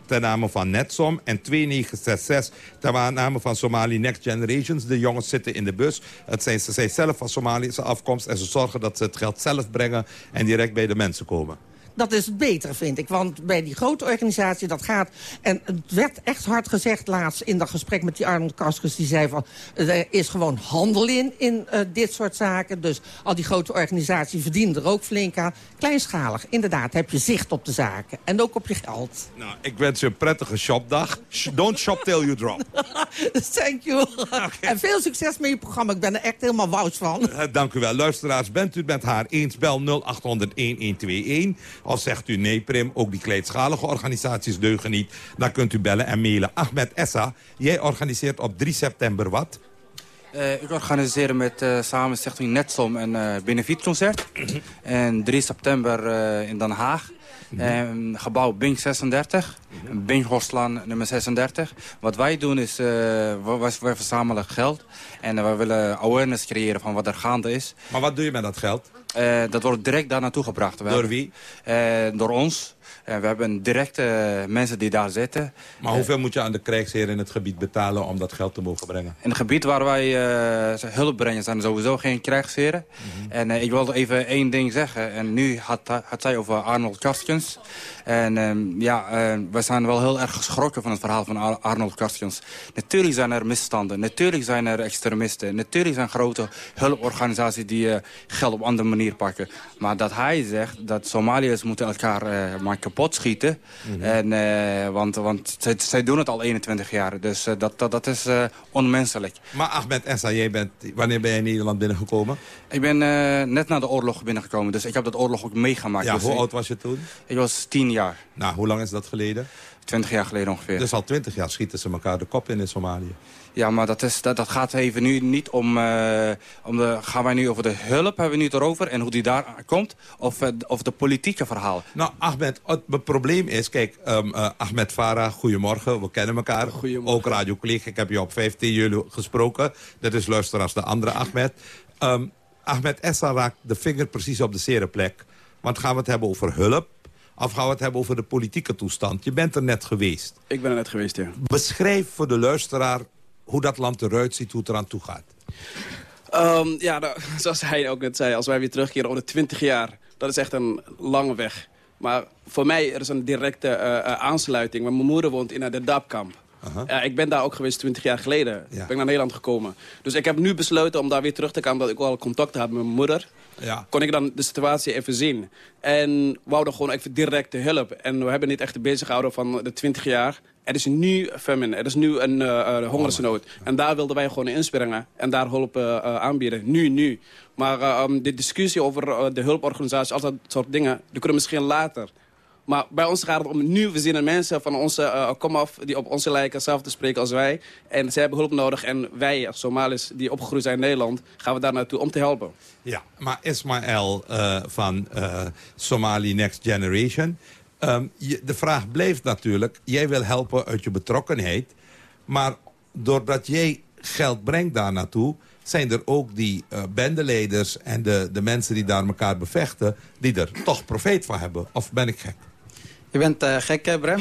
ten name van Netsom en 2966 ten name van Somali Next Generations. De jongens zitten in de bus. Het zijn, ze zijn zelf van Somalische afkomst en ze zorgen dat ze het geld zelf brengen en direct bij de mensen komen. Dat is het betere, vind ik. Want bij die grote organisatie, dat gaat... En het werd echt hard gezegd laatst in dat gesprek met die Arnold Kaskers. Die zei van, er is gewoon handel in, in uh, dit soort zaken. Dus al die grote organisaties verdienen er ook flink aan. Kleinschalig, inderdaad, heb je zicht op de zaken. En ook op je geld. Nou, ik wens je een prettige shopdag. Don't shop till you drop. *laughs* Thank you. En veel succes met je programma. Ik ben er echt helemaal wous van. Uh, dank u wel. Luisteraars, bent u het met haar eens? Bel 0800-1121. Of zegt u nee, Prim, ook die kleinschalige organisaties deugen niet. Dan kunt u bellen en mailen. Ahmed Essa, jij organiseert op 3 september wat? Uh, ik organiseer met uh, samen Stichting Netsom een uh, benefietconcert. en 3 september in Den Haag. Mm gebouw Bink 36, mm Binkhorstlaan nummer 36. Wat wij doen is, wij, wij verzamelen geld. En we willen awareness creëren van wat er gaande is. Maar wat doe je met dat geld? Dat wordt direct daar naartoe gebracht. Door wie? door ons. En we hebben directe mensen die daar zitten. Maar hoeveel moet je aan de krijgsheer in het gebied betalen om dat geld te mogen brengen? In het gebied waar wij uh, hulp brengen zijn er sowieso geen krijgsheren. Mm -hmm. En uh, ik wilde even één ding zeggen. En nu had, had zij over Arnold Karskens. En um, ja, uh, we zijn wel heel erg geschrokken van het verhaal van Ar Arnold Karskens. Natuurlijk zijn er misstanden. Natuurlijk zijn er extremisten. Natuurlijk zijn grote hulporganisaties die geld op andere manier pakken. Maar dat hij zegt dat Somaliërs moeten elkaar maar kapot schieten. Mm -hmm. en, uh, want want zij, zij, doen het al 21 jaar. Dus uh, dat, dat, dat is uh, onmenselijk. Maar Ahmed Essa, jij bent, wanneer ben jij in Nederland binnengekomen? Ik ben net na de oorlog binnengekomen. Dus ik heb dat oorlog ook meegemaakt. Ja, dus hoe ik, oud was je toen? Ik was 10 jaar. Nou, hoe lang is dat geleden? 20 jaar geleden ongeveer. Dus al 20 jaar schieten ze elkaar de kop in in Somalië. Ja, maar dat, is, dat, dat gaat even nu niet om... Uh, om de, gaan wij nu over de hulp, hebben we nu het erover... en hoe die daar komt, of, uh, of de politieke verhaal? Nou, Ahmed, het probleem is... Kijk, um, uh, Ahmed Farah, goedemorgen, we kennen elkaar. Ook radiocollega, ik heb je op 15 juli gesproken. Dat is luisteraars de andere Ahmed. Um, Ahmed Essa raakt de vinger precies op de zere plek. Want gaan we het hebben over hulp... Of gaan we het hebben over de politieke toestand? Je bent er net geweest. Ik ben er net geweest, ja. Beschrijf voor de luisteraar hoe dat land eruit ziet, hoe het eraan toe gaat. Um, ja, nou, *laughs* zoals hij ook net zei, als wij weer terugkeren over de 20 jaar... dat is echt een lange weg. Maar voor mij er is een directe uh, uh, aansluiting. Mijn moeder woont in de Dapkamp. Uh -huh. ja, ik ben daar ook geweest 20 jaar geleden. Ja. Ik ben naar Nederland gekomen. Dus ik heb nu besloten om daar weer terug te komen... omdat ik wel contact had met mijn moeder. Ja. Kon ik dan de situatie even zien. En we wouden gewoon even directe hulp. En we hebben niet echt bezig gehouden van de 20 jaar. Er is nu famine, er is nu een uh, hongersnood. En daar wilden wij gewoon inspringen en daar hulp uh, aanbieden. Nu, nu. Maar um, de discussie over de hulporganisatie, al dat soort dingen, die kunnen misschien later. Maar bij ons gaat het om nu. We zien mensen van onze uh, komaf die op onze lijken zelf te spreken als wij. En ze hebben hulp nodig. En wij, Somalis die opgegroeid zijn in Nederland, gaan we daar naartoe om te helpen. Ja, maar Ismaël uh, van uh, Somali Next Generation... Um, je, de vraag blijft natuurlijk, jij wil helpen uit je betrokkenheid. Maar doordat jij geld brengt daar naartoe... zijn er ook die uh, bendeleders en de, de mensen die daar elkaar bevechten... die er toch profijt van hebben. Of ben ik gek? Je bent uh, gek, hè, Brem?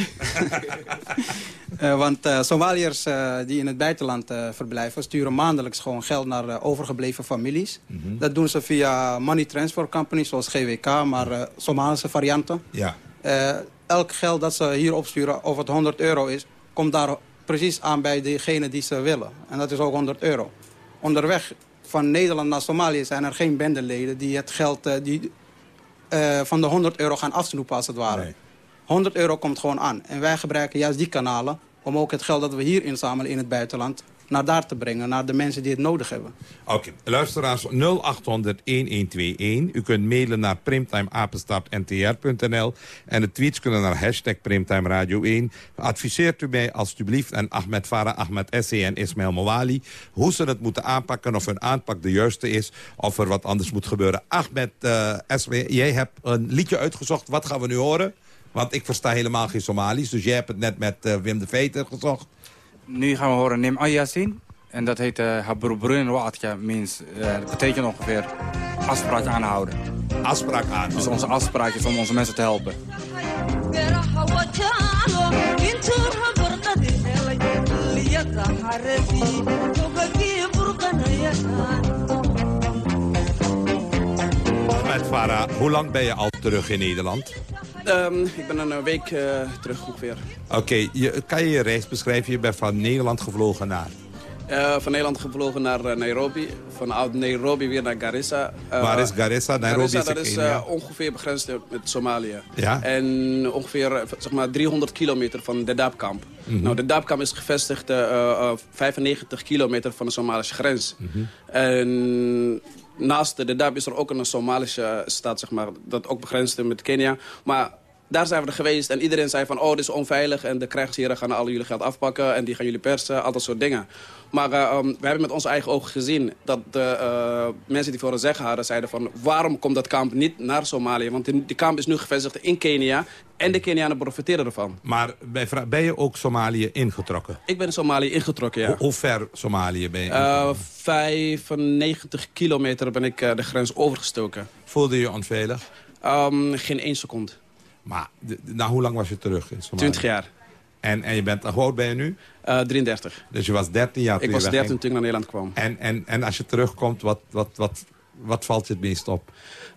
uh, *laughs* want uh, Somaliërs die in het buitenland verblijven... sturen maandelijks gewoon geld naar overgebleven families. Mm -hmm. Dat doen ze via money transfer companies zoals GWK... maar Somalische varianten. Ja. Uh, elk geld dat ze hier opsturen, of het 100 euro is... komt daar precies aan bij degene die ze willen. En dat is ook 100 euro. Onderweg van Nederland naar Somalië zijn er geen bendeleden... die het geld uh, die, uh, van de 100 euro gaan afsnoepen, als het ware. Nee. 100 euro komt gewoon aan. En wij gebruiken juist die kanalen... om ook het geld dat we hier inzamelen in het buitenland naar daar te brengen, naar de mensen die het nodig hebben. Oké, luisteraars 0800-1121. U kunt mailen naar primtimeapenstaartntr.nl en de tweets kunnen naar hashtag Primtime Radio 1. Adviseert u mij alstublieft en Ahmed Farah, Ahmed Essay en Ismail Mawali... hoe ze het moeten aanpakken, of hun aanpak de juiste is... of er wat anders moet gebeuren. Ahmed uh, jij hebt een liedje uitgezocht. Wat gaan we nu horen? Want ik versta helemaal geen Somalisch, dus jij hebt het net met uh, Wim de Veter gezocht. Nu gaan we horen Nim Ayasin. En dat heet uh, Habrubrun Waatja. Means, uh, dat betekent ongeveer afspraak aanhouden. Afspraak aanhouden. Dus onze afspraak is om onze mensen te helpen. Ahmed Farah, hoe lang ben je al terug in Nederland? Ehm, ik ben een week eh, terug ongeveer. Oké, je, kan je je reis beschrijven? Je bent van Nederland gevlogen naar... Eh, van Nederland gevlogen naar eh, Nairobi. Vanuit Nairobi weer naar Garissa. Waar is Garissa? Nairobi Garissa, is dat is ongeveer begrensd met Somalië. Ja. En ongeveer zeg maar 300 kilometer van de Daapkamp. Mhm. Nou, de Daapkamp is gevestigd eh, eh, 95 kilometer van de Somalische grens. Mhm. En naast de Daap is er ook een Somalische staat, zeg maar, dat ook begrenst met Kenia. Maar daar zijn we er geweest en iedereen zei van, oh, dit is onveilig... en de krijgsheren gaan al jullie geld afpakken en die gaan jullie persen, al dat soort dingen. Maar eh, um, we hebben met onze eigen ogen gezien dat de eh, mensen die voor ons zeggen hadden... zeiden van, waarom komt dat kamp niet naar Somalië? Want die, die kamp is nu gevestigd in Kenia en de Kenianen profiteren ervan. Maar ben je ook Somalië ingetrokken? Ik ben in Somalië ingetrokken, ja. Hoe, hoe ver Somalië ben je Eh 95 kilometer ben ik de grens overgestoken. Voelde je je onveilig? Um, geen één seconde. Maar nou, hoe lang was je terug in Somalië? 20 jaar. En, en je bent, hoe oud ben je nu? Uh, 33. Dus je was 13 jaar toen Ik was je 13 wegging. toen ik naar Nederland kwam. En, en, en als je terugkomt, wat, wat, wat, wat valt je het meest op?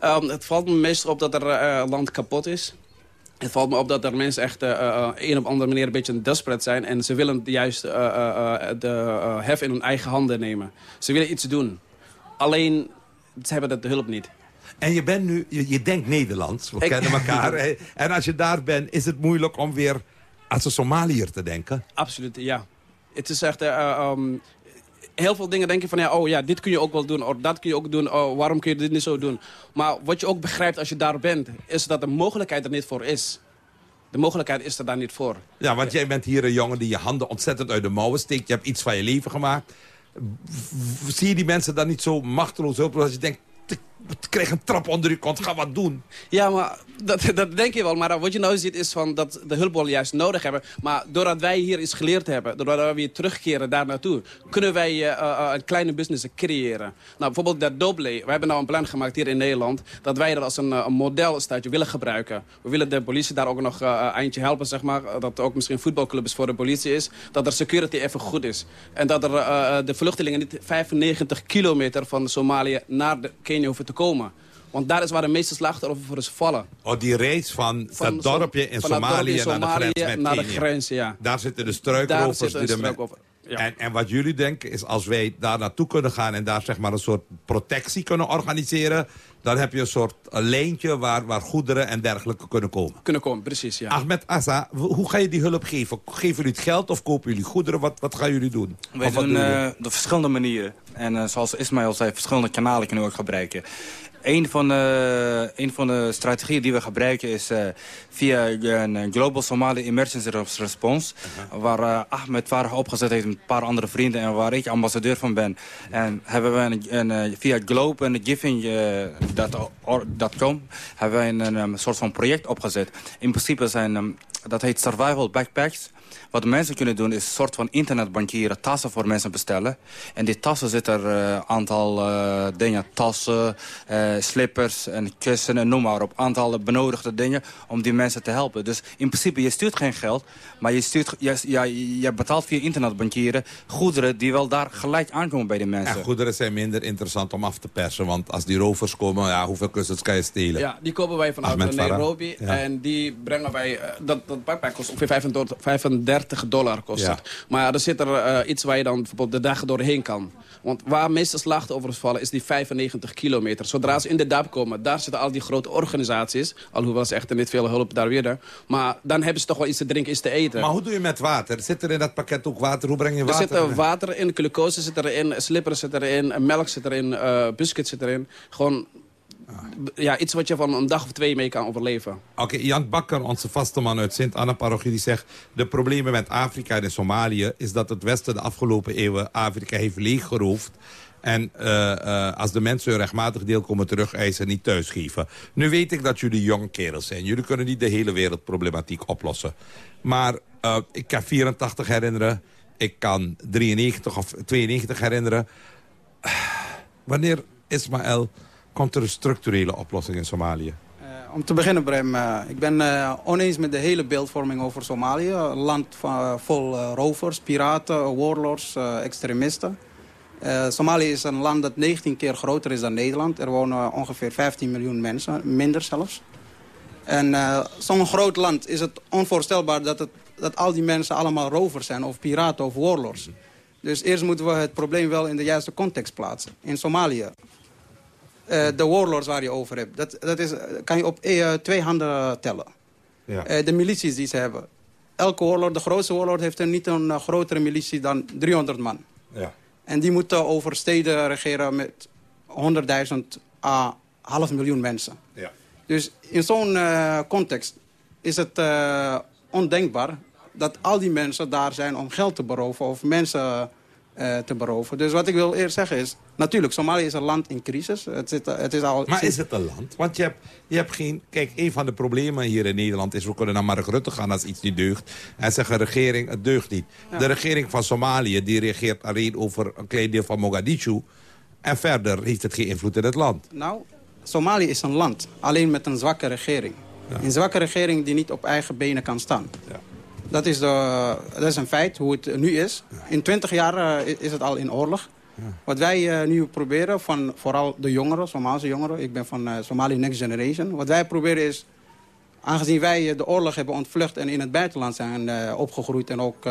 Um, het valt me meestal op dat er eh, land kapot is. Het valt me op dat er mensen echt eh, eh, een op andere manier een beetje desperate zijn. En ze willen juist eh, eh, eh, de eh, hef in hun eigen handen nemen. Ze willen iets doen. Alleen, ze hebben dat de hulp niet. En je bent nu, je, je denkt Nederlands, we Ik- kennen elkaar. *laughs* en als je daar bent, is het moeilijk om weer als een Somaliër te denken? Absoluut, ja. Het is echt... eh, ehm, heel veel dingen denk je van, ja, oh ja, dit kun je ook wel doen. Of dat kun je ook doen. Oh, waarom kun je dit niet zo doen? Maar wat je ook begrijpt als je daar bent... is dat de mogelijkheid er niet voor is. De mogelijkheid is er daar niet voor. Ja, want jij bent hier een jongen die je handen ontzettend uit de mouwen steekt. Je hebt iets van je leven gemaakt. Zie je die mensen dan niet zo machteloos op als je denkt... "Ik krijg een trap onder je kont, ga wat doen. Ja, maar dat, dat denk je wel. Maar wat je nou ziet is van dat de hulpbronnen juist nodig hebben. Maar doordat wij hier iets geleerd hebben, doordat we weer terugkeren daar naartoe, kunnen wij eh, eh, een kleine business creëren. Nou, bijvoorbeeld dat Dobley. We hebben nou een plan gemaakt hier in Nederland, dat wij dat als een, eh, een modelstaatje willen gebruiken. We willen de politie daar ook nog een eindje helpen, zeg maar. Dat er ook misschien voetbalclubs voor de politie is. Dat er security even goed is. En dat er, de vluchtelingen niet 95 kilometer van Somalië naar de Kenia hoeven te komen. Want daar is waar de meeste slachtoffers vallen. Oh, die reis van, Van dat dorpje in Somalië, naar de grens met naar de Kenia. grens, ja. Daar zitten de struikrovers. die de ja. En, en wat jullie denken is, als wij daar naartoe kunnen gaan... en daar zeg maar een soort protectie kunnen organiseren... dan heb je een soort een lijntje waar, waar goederen en dergelijke kunnen komen. Kunnen komen, precies, ja. Ahmed Assa, hoe ga je die hulp geven? Geven jullie het geld of kopen jullie goederen? Wat, wat gaan jullie doen? Wij Of wat doen jullie? eh, op verschillende manieren. En eh, zoals Ismail zei, verschillende kanalen kunnen we ook gebruiken. Een van, de, een van de strategieën die we gebruiken is eh, via een eh, Global Somali Emergency Response. Waar eh, Ahmed Farah opgezet heeft met een paar andere vrienden en waar ik ambassadeur van ben. En hebben we een, een, eh, via Globe en Giving.com hebben een, een, een soort van project opgezet. In principe zijn, ehm, dat heet Survival Backpacks. Wat mensen kunnen doen is een soort van internetbankieren, tassen voor mensen bestellen. En die tassen zitten er een aantal eh, dingen, tassen, eh, slippers en kussen en noem maar op. Aantal benodigde dingen om die mensen te helpen. Dus in principe, je stuurt geen geld, maar je, stuurt, je, ja, je betaalt via internetbankieren goederen die wel daar gelijk aankomen bij de mensen. En goederen zijn minder interessant om af te persen. Want als die rovers komen, ja, hoeveel kussens kan je stelen? Ja, die kopen wij vanuit. Nairobi. Ja. En die brengen wij... eh, dat, backpack kost ongeveer 35 35 dollar. Kost Ja. het. Maar er zit er eh, iets waar je dan bijvoorbeeld de dagen doorheen kan. Want waar meeste slachtoffers vallen is die 95 kilometer. Zodra ze in de DAP komen, daar zitten al die grote organisaties. Alhoewel ze echt niet veel hulp daar weer. Maar dan hebben ze toch wel iets te drinken, iets te eten. Maar hoe doe je met water? Zit er in dat pakket ook water? Hoe breng je Er water? zit er water in, glucose zit erin, slippers zit erin, melk zit erin, eh biscuit zit erin. Gewoon ja, iets wat je van een dag of twee mee kan overleven. Oké, Jan Bakker, onze vaste man uit Sint-Anna-parochie, die zegt... de problemen met Afrika en Somalië is dat het Westen de afgelopen eeuwen Afrika heeft leeggeroofd. En eh, eh, als de mensen hun rechtmatig deel komen terug eisen, niet thuisgeven. Nu weet ik dat jullie jonge kerels zijn. Jullie kunnen niet de hele wereldproblematiek oplossen. Maar eh, ik kan 84 herinneren. Ik kan 93 of 92 herinneren. Wanneer, Ismaël, komt er een structurele oplossing in Somalië? Om te beginnen, Brem, eh, ik ben eh, oneens met de hele beeldvorming over Somalië. Een land van, vol eh, rovers, piraten, warlords, eh, extremisten. Eh, Somalië is een land dat 19 keer groter is dan Nederland. Er wonen ongeveer 15 miljoen mensen, minder zelfs. En eh, zo'n groot land is het onvoorstelbaar dat, het, dat al die mensen allemaal rovers zijn... of piraten of warlords. Dus eerst moeten we het probleem wel in de juiste context plaatsen. In Somalië. Eh, de warlords waar je over hebt, dat, dat is, kan je op eh, twee handen tellen. Ja. Eh, de milities die ze hebben. Elke warlord, de grootste warlord, heeft er niet een grotere militie dan 300 man. Ja. En die moeten over steden regeren met 100.000 à half miljoen mensen. Ja. Dus in zo'n context is het ondenkbaar dat al die mensen daar zijn om geld te beroven of mensen te beroven. Dus wat ik wil eerst zeggen is, natuurlijk, Somalië is een land in crisis. Het, zit, het is al Maar is het een land? Want je hebt, je hebt geen... Kijk, een van de problemen hier in Nederland is... we kunnen naar Mark Rutte gaan als iets niet deugt. En zeggen, regering, het deugt niet. De regering van Somalië die regeert alleen over een klein deel van Mogadishu. En verder heeft het geen invloed in het land. Nou, Somalië is een land, alleen met een zwakke regering. Een zwakke regering die niet op eigen benen kan staan. Dat, is de, dat is een feit, hoe het nu is. In 20 jaar eh, is het al in oorlog. Wat wij eh, nu proberen, van vooral de jongeren, Somalische jongeren... ik ben van eh, Somali Next Generation. Wat wij proberen is, aangezien wij eh, de oorlog hebben ontvlucht... en in het buitenland zijn opgegroeid en ook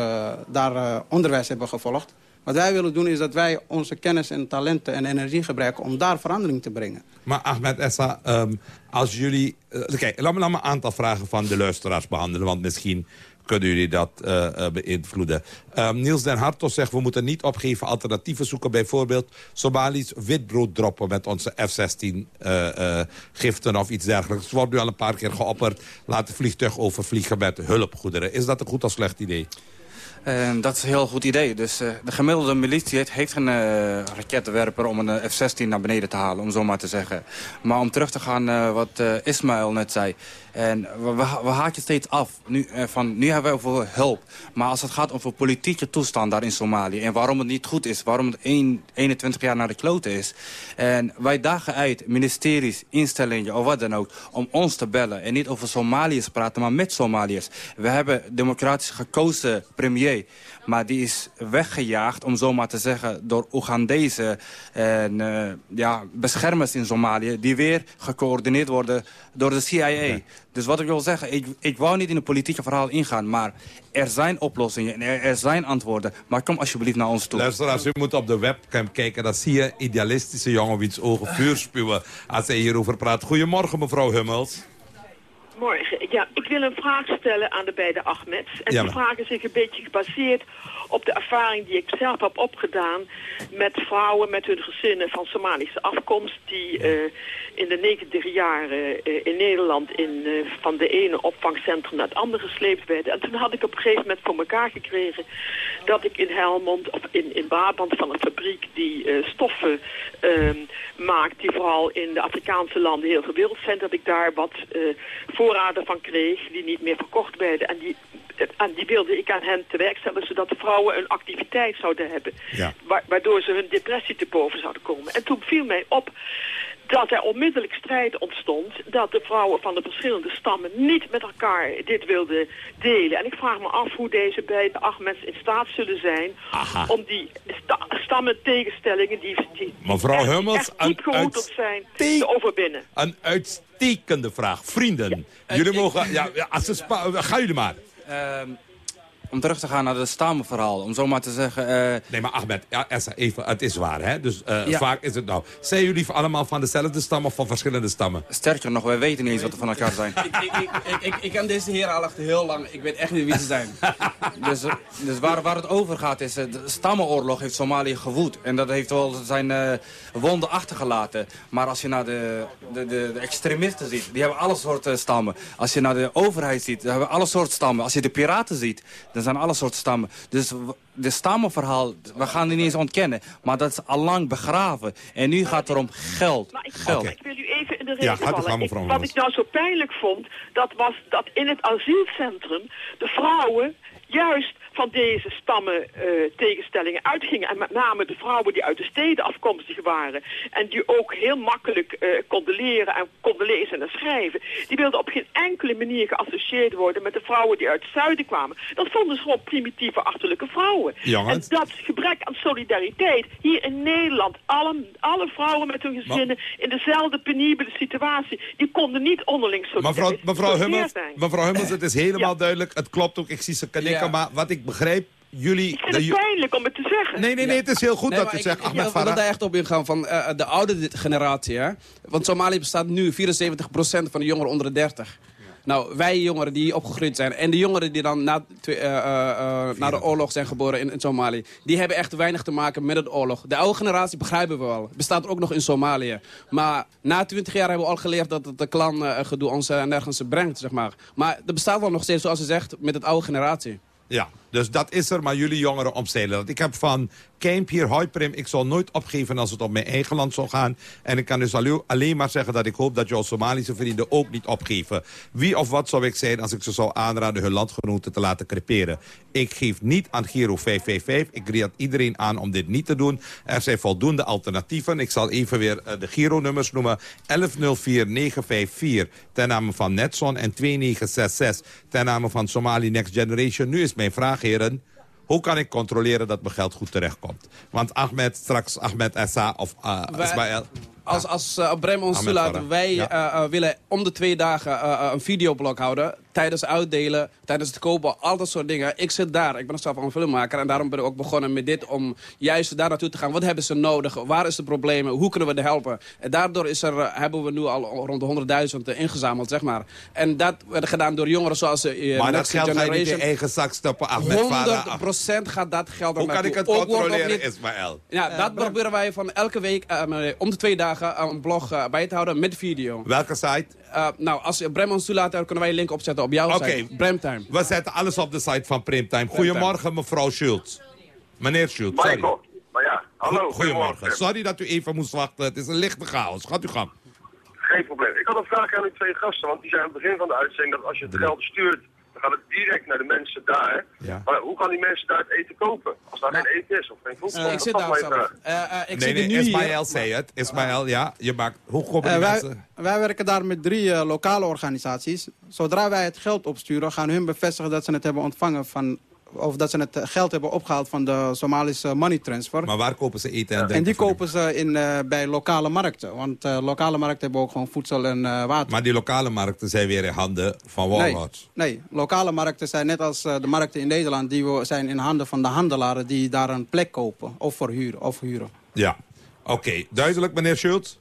daar onderwijs hebben gevolgd... wat wij willen doen is dat wij onze kennis en talenten en energie gebruiken... om daar verandering te brengen. Maar Ahmed Essa, ehm, als jullie... kijk, laat me een aantal vragen van de luisteraars behandelen. Want misschien kunnen jullie dat eh, beïnvloeden. Ehm, Niels den Hartog zegt, we moeten niet opgeven alternatieven zoeken. Bijvoorbeeld Somalisch witbrood droppen met onze F-16 eh, giften of iets dergelijks. Het wordt nu al een paar keer geopperd. Laat het vliegtuig overvliegen met hulpgoederen. Is dat een goed of slecht idee? Eh, dat is een heel goed idee. Dus eh, de gemiddelde militie heeft, geen eh, rakettenwerper om een eh, F-16 naar beneden te halen, om zo maar te zeggen. Maar om terug te gaan eh, wat Ismaël net zei. En we, we, we haken steeds af. Nu, van, nu hebben we over hulp. Maar als het gaat over politieke toestand daar in Somalië... en waarom het niet goed is, waarom het één- 21 jaar naar de kloten is... en wij dagen uit, ministeries, instellingen of wat dan ook... om ons te bellen en niet over Somaliërs te praten, maar met Somaliërs. We hebben democratisch gekozen premier... maar die is weggejaagd, om zo maar te zeggen... door Oegandese en, eh, ja, beschermers in Somalië... die weer gecoördineerd worden door de CIA. Dus wat ik wil zeggen, ik, ik wou niet in een politieke verhaal ingaan... maar er zijn oplossingen en er, er zijn antwoorden. Maar kom alsjeblieft naar ons toe. Luisteraars, u moet op de webcam kijken. Dan zie je idealistische jongen wiens ogen vuur spuwen als hij hierover praat. Goedemorgen, mevrouw Hummels. Morgen. Ja, ik wil een vraag stellen aan de beide Ahmeds. En Ja, die vraag is zich een beetje gebaseerd op de ervaring die ik zelf heb opgedaan met vrouwen met hun gezinnen van Somalische afkomst die eh, in de negentig jaren eh, in Nederland in, eh, van de ene opvangcentrum naar het andere gesleept werden. En toen had ik op een gegeven moment voor elkaar gekregen dat ik in Helmond of in, in Brabant van een fabriek die stoffen ehm, maakt die vooral in de Afrikaanse landen heel gewild zijn, dat ik daar wat voorraden van kreeg die niet meer verkocht werden. En die, en die wilde ik aan hen te werk stellen, zodat de vrouwen een activiteit zouden hebben. Ja. Wa- waardoor ze hun depressie te boven zouden komen. En toen viel mij op dat er onmiddellijk strijd ontstond... dat de vrouwen van de verschillende stammen niet met elkaar dit wilden delen. En ik vraag me af hoe deze beide Ahmeds in staat zullen zijn... om die sta stammen tegenstellingen die, die Mevrouw echt, Hummels, echt niet een geroeteld zijn, te overwinnen. Een uitstekende vraag. Vrienden, jullie mogen... Ja, als gaan jullie maar. Ehm, om terug te gaan naar het stammenverhaal, om zo maar te zeggen... eh, Nee, maar Ahmed, ja, Essa, even, het is waar, hè? Dus eh, Ja. vaak is het nou... Zijn jullie allemaal van dezelfde stam of van verschillende stammen? Sterker nog, wij weten niet eens wat er van elkaar zijn. ik, ik, ik, ik, ik, ik ken deze heren al echt heel lang. Ik weet echt niet wie ze zijn. *laughs* Dus, dus waar, waar het over gaat is, eh, de stammenoorlog heeft Somalië gewoed. En dat heeft wel zijn eh, wonden achtergelaten. Maar als je naar de, de, de, de extremisten ziet, die hebben alle soorten stammen. Als je naar de overheid ziet, dan hebben alle soorten stammen. Als je de piraten ziet, dan zijn alle soorten stammen. Dus de stammenverhaal, we gaan die niet eens ontkennen. Maar dat is allang begraven. En nu gaat het om geld. geld. Ik wil u even in de reden vallen. mevrouw Ik- wat ik nou zo pijnlijk vond, dat was dat in het asielcentrum de vrouwen juist van deze stammen eh, tegenstellingen uitgingen. En met name de vrouwen die uit de steden afkomstig waren. En die ook heel makkelijk eh, konden leren en konden lezen en schrijven. Die wilden op geen enkele manier geassocieerd worden met de vrouwen die uit het zuiden kwamen. Dat vonden ze gewoon primitieve achterlijke vrouwen. En dat gebrek aan solidariteit hier in Nederland. Alle, alle vrouwen met hun gezinnen in dezelfde penibele situatie. Die konden niet onderling Mevrouw, solidariteit mevrouw, Hummels, zijn. mevrouw Hummels, het is helemaal duidelijk. Het klopt ook, ik zie ze knikken. Ja. Maar wat ik begrijp, jullie... Ik vind het pijnlijk om het te zeggen. Nee, nee, nee, het is heel goed Nee, dat u ik- zegt, ik, Ahmed ik wil Farah. daar echt op ingaan van eh, de oude generatie. Hè? Want Somalië bestaat nu 74% van de jongeren onder de 30. Nou, wij jongeren die opgegroeid zijn en de jongeren die dan na, eh, eh, eh, na de oorlog zijn geboren in, in Somalië, die hebben echt weinig te maken met de oorlog. De oude generatie begrijpen we wel. Bestaat ook nog in Somalië. Maar na 20 jaar hebben we al geleerd dat het de klan eh, gedoe ons eh, nergens brengt, zeg maar. Maar er bestaat wel nog steeds, zoals u zegt, met het oude generatie. Ja, dus dat is er, maar jullie jongeren omzeilen dat. Ik heb van Camp hier, hoi Prim, ik zal nooit opgeven als het op mijn eigen land zou gaan. En ik kan dus alleen- alleen maar zeggen dat ik hoop dat jouw Somalische vrienden ook niet opgeven. Wie of wat zou ik zijn als ik ze zou aanraden hun landgenoten te laten creperen? Ik geef niet aan Giro 555. Ik raad iedereen aan om dit niet te doen. Er zijn voldoende alternatieven. Ik zal even weer eh, de Giro-nummers noemen. 1104-954 ten name van Netson en 2966 ten name van Somali Next Generation. Nu is mijn vraag, Hoe kan ik controleren dat mijn geld goed terechtkomt? Want Ahmed, straks Ahmed Essa of uh, Wij-. Als, als uh, Brem ons Ahmed toelaat, Farah. wij Ja. eh, eh, willen om de twee dagen eh, eh, een videoblog houden. Tijdens uitdelen, tijdens het kopen, al dat soort dingen. Ik zit daar, ik ben zelf al een filmmaker. En daarom ben ik ook begonnen met dit om juist daar naartoe te gaan. Wat hebben ze nodig? Waar is de problemen? Hoe kunnen we de helpen? En daardoor is er, eh, hebben we nu al rond de 100.000 eh, ingezameld, zeg maar. En dat werd gedaan door jongeren zoals eh, Maar dat geld ga je niet in Generation. je eigen zak stoppen, Ahmed Farah. 100% gaat dat geld Hoe kan ik het controleren, niet- Ismaël? ja, dat proberen wij van elke week, eh, om de twee dagen, een blog bij te houden met video. Welke site? Eh, nou, als Brem ons toelaat, dan kunnen wij een link opzetten op jouw Oké. site. Bremtime. We zetten alles op de site van Primtime. Goedemorgen, mevrouw Schultz. Meneer Schultz, sorry. Michael. Maar ja, hallo. Go- Goedemorgen. Sorry dat u even moest wachten. Het is een lichte chaos. Gaat u gang. Geen probleem. Ik had een vraag aan uw twee gasten, want die zijn aan het begin van de uitzending dat als je het geld stuurt, dan gaat het direct naar de mensen daar. Ja. Maar hoe kan die mensen daar het eten kopen? Als daar geen eten is of geen voedsel? Eh, ik zit daar zelf. Eh, eh, ik nee, nee, nu Ismaël zei het. Ismaël, ja. Je maakt... Hoe komen die wij, mensen... wij werken daar met drie lokale organisaties. Zodra wij het geld opsturen, gaan hun bevestigen dat ze het hebben ontvangen van... of dat ze het eh, geld hebben opgehaald van de Somalische money transfer. Maar waar kopen ze eten en en die kopen ze in, eh, bij lokale markten. Want eh, lokale markten hebben ook gewoon voedsel en water. Maar die lokale markten zijn weer in handen van Nee, warlords. nee, lokale markten zijn net als de markten in Nederland... die zijn in handen van de handelaren die daar een plek kopen. Of voor huren. Of huren. Ja. Oké, duidelijk meneer Schultz?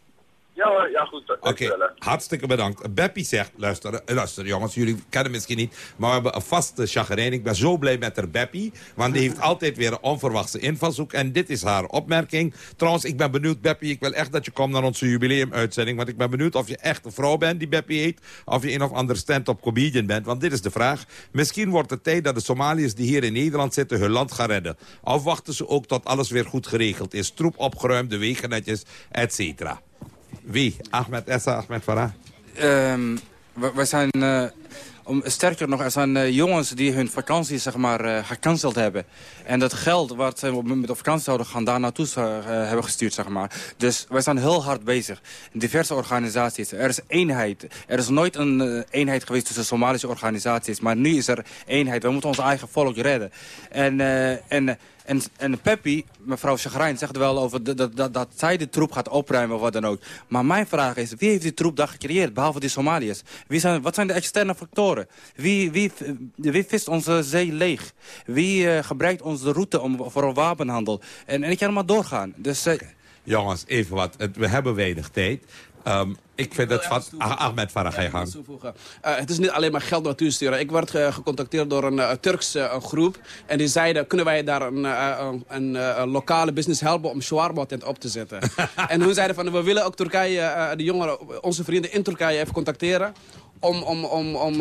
Ja, hoor, ja goed. Oké, hartstikke bedankt. Beppie zegt, luister, eh, luister jongens, jullie kennen misschien niet... maar we hebben een vaste chagrijn. Ik ben zo blij met haar Beppie, want die heeft altijd weer een onverwachte invalshoek. En dit is haar opmerking. Trouwens, ik ben benieuwd, Beppie, ik wil echt dat je komt naar onze jubileumuitzending... want ik ben benieuwd of je echt een vrouw bent die Beppie heet... of je een of ander stand-up comedian bent, want dit is de vraag. Misschien wordt het tijd dat de Somaliërs die hier in Nederland zitten hun land gaan redden. Of wachten ze ook tot alles weer goed geregeld is. Troep opgeruimd, de wegen netjes, et cetera. Wie? Ahmed Essa, Ahmed Farah? Ehm, we, zijn, eh, om, sterker nog, er zijn eh, jongens die hun vakantie zeg maar, eh, gecanceld hebben. En dat geld wat ze met de vakantie zouden gaan, daar naartoe hebben gestuurd. Zeg maar. Dus wij zijn heel hard bezig. Diverse organisaties. Er is eenheid. Er is nooit een eenheid geweest tussen Somalische organisaties. Maar nu is er eenheid. We moeten ons eigen volk redden. En, en, en, en Peppi, mevrouw Chagrijn, zegt wel over dat, dat, dat, zij de troep gaat opruimen of wat dan ook. Maar mijn vraag is, wie heeft die troep dan gecreëerd, behalve die Somaliërs? Wie zijn, wat zijn de externe factoren? Wie, wie, wie vist onze zee leeg? Wie eh, gebruikt onze route om, voor een wapenhandel? En, en ik kan maar doorgaan. Dus, eh, Jongens, even wat. We hebben weinig tijd. Ehm, ik vind het van... Ah, Ahmed Farah, ga je gang. toevoegen. Eh, het is niet alleen maar geld naartoe sturen. Ik werd ge- gecontacteerd door een uh, Turkse uh, groep. En die zeiden, kunnen wij daar een, uh, een, lokale business helpen om shawarma tent op te zetten. *laughs* en hun zeiden van, we willen ook Turkije, uh, de jongeren, onze vrienden in Turkije even contacteren. Om, om, om, om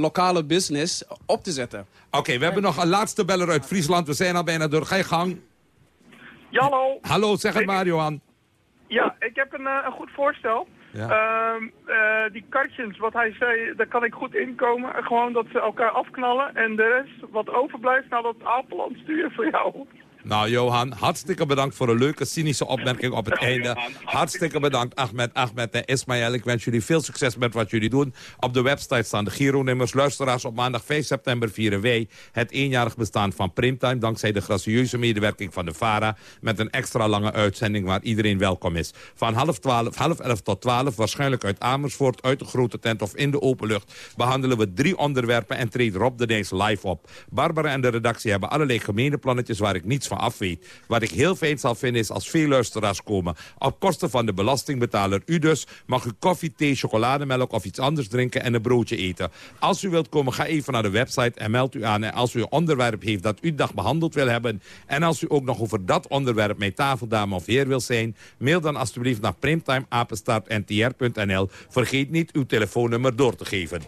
lokale business op te zetten. Oké, we hebben nog een laatste beller uit Friesland. We zijn al bijna door. Ga je gang. Ja, hallo. Hallo, zeg het maar, Johan. Ja, ik heb een, uh, een goed voorstel. Ja. Ehm, eh, die kartjes, wat hij zei, daar kan ik goed inkomen. Gewoon dat ze elkaar afknallen en de rest wat overblijft, nou dat Apeland sturen voor jou. Nou, Johan, hartstikke bedankt voor een leuke, cynische opmerking op het einde. Hartstikke bedankt, Ahmed, Ahmed en Ismaël. Ik wens jullie veel succes met wat jullie doen. Op de website staan de Giro-nummers. Luisteraars, op maandag 5 september vieren wij het eenjarig bestaan van Primtime... dankzij de gracieuze medewerking van de VARA... met een extra lange uitzending waar iedereen welkom is. Van half, twaalf, half elf tot twaalf, waarschijnlijk uit Amersfoort... uit de grote tent of in de open lucht... behandelen we drie onderwerpen en treedt Rob de Nijs live op. Barbara en de redactie hebben allerlei gemene plannetjes... waar ik niets van af weet. Wat ik heel fijn zal vinden is als veel luisteraars komen. Op kosten van de belastingbetaler. U dus mag u koffie, thee, chocolademelk of iets anders drinken en een broodje eten. Als u wilt komen, ga even naar de website en meld u aan. En als u een onderwerp heeft dat u dag behandeld wil hebben... en als u ook nog over dat onderwerp met tafeldame of heer wil zijn... mail dan alstublieft naar primtimeapenstaartntr.nl. Vergeet niet uw telefoonnummer door te geven.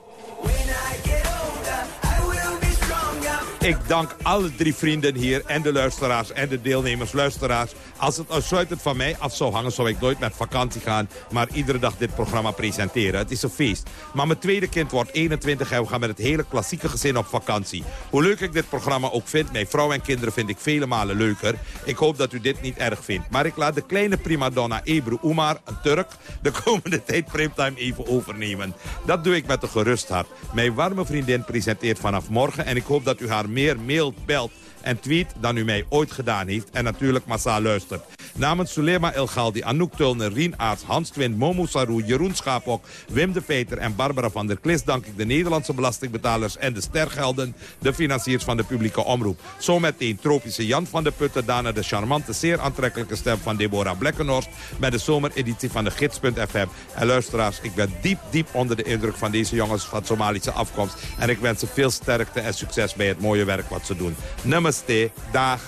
Ik dank alle drie vrienden hier en de luisteraars en de deelnemers. Luisteraars, als het uitsluitend van mij af zou hangen... zou ik nooit met vakantie gaan, maar iedere dag dit programma presenteren. Het is een feest. Maar mijn tweede kind wordt 21 en we gaan met het hele klassieke gezin op vakantie. Hoe leuk ik dit programma ook vind, mijn vrouw en kinderen vind ik vele malen leuker. Ik hoop dat u dit niet erg vindt. Maar ik laat de kleine primadonna Ebru Umar, een Turk... *laughs* de komende tijd Primtime even overnemen. Dat doe ik met een gerust hart. Mijn warme vriendin presenteert vanaf morgen... en ik hoop dat u haar meer mailt, belt en tweet dan u mij ooit gedaan heeft. En natuurlijk massaal luistert. Namens Sulema El Galdi, Anouk Tulner, Rien Aarts, Hans Twint, Momo Sarou, Jeroen Schapok, Wim de Veter en Barbara van der Klis dank ik de Nederlandse belastingbetalers en de stergelden, de financiers van de publieke omroep. Zometeen tropische Jan van der Putten, daarna de charmante, zeer aantrekkelijke stem van Deborah Blekkenhorst met de zomereditie van de Gids.fm. En luisteraars, ik ben diep, diep onder de indruk van deze jongens van Somalische afkomst. En ik wens ze veel sterkte en succes bij het mooie werk wat ze doen. Namaste, dag.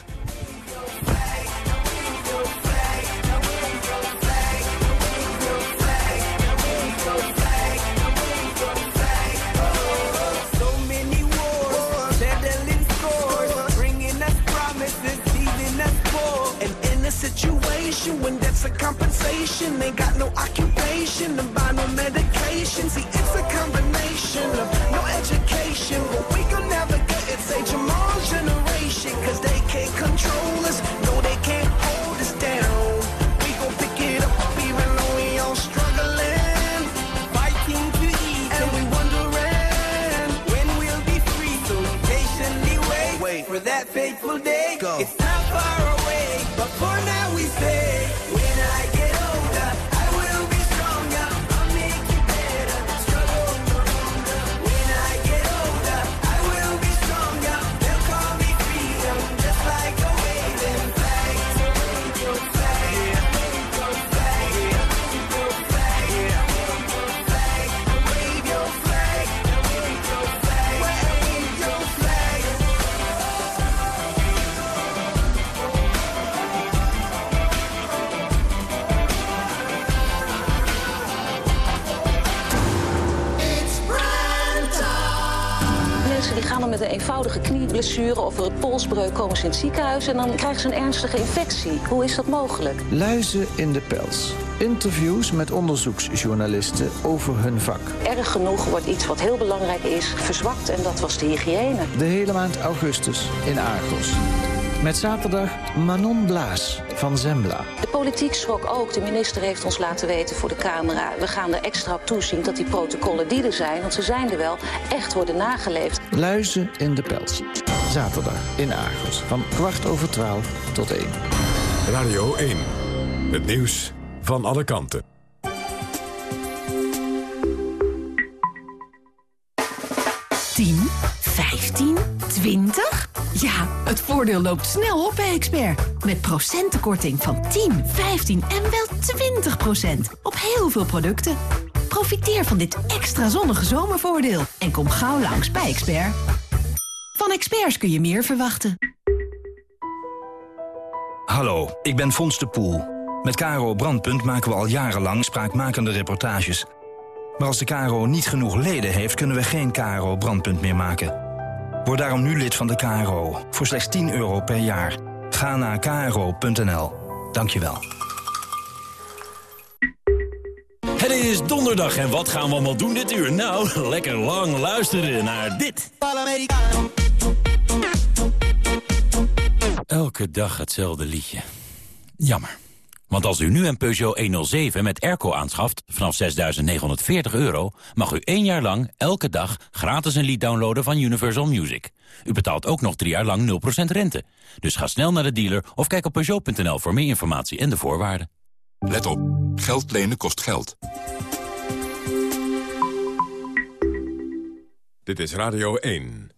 That's a compensation, they got no occupation, and buy no medication. See, it's a combination of no education, but we can navigate it. Say Jamal's generation, cause they can't control us, no, they can't hold us down. We gon' pick it up even though we all struggling, fighting to eat, and we wondering when we'll be free. So patiently wait, wait for that fateful day. It's knieblessure of een polsbreuk komen ze in het ziekenhuis en dan krijgen ze een ernstige infectie. Hoe is dat mogelijk? Luizen in de pels. Interviews met onderzoeksjournalisten over hun vak. Erg genoeg wordt iets wat heel belangrijk is verzwakt en dat was de hygiëne. De hele maand augustus in Argos. Met zaterdag Manon Blaas van Zembla. De politiek schrok ook. De minister heeft ons laten weten voor de camera. We gaan er extra op toezien dat die protocollen die er zijn, want ze zijn er wel, echt worden nageleefd. Luizen in de pels. Zaterdag in Argos. Van kwart over twaalf tot één. Radio 1. Het nieuws van alle kanten. Tien, 15, 20? Ja, het voordeel loopt snel op bij Expert. Met procentenkorting van 10, 15 en wel 20 procent. Op heel veel producten. Profiteer van dit extra zonnige zomervoordeel. En kom gauw langs bij Expert. Van experts kun je meer verwachten. Hallo, ik ben Fons de Poel. Met Caro Brandpunt maken we al jarenlang spraakmakende reportages. Maar als de KRO niet genoeg leden heeft, kunnen we geen KRO Brandpunt meer maken. Word daarom nu lid van de KRO, voor slechts 10 euro per jaar. Ga naar kro.nl. Dank je wel. Het is donderdag en wat gaan we allemaal doen dit uur? Nou, *laughs* lekker lang luisteren naar dit. Elke dag hetzelfde liedje. Jammer. Want als u nu een Peugeot 107 met airco aanschaft vanaf 6.940 euro... mag u één jaar lang elke dag gratis een lied downloaden van Universal Music. U betaalt ook nog drie jaar lang 0% rente. Dus ga snel naar de dealer of kijk op Peugeot.nl voor meer informatie en de voorwaarden. Let op, geld lenen kost geld. Dit is Radio 1.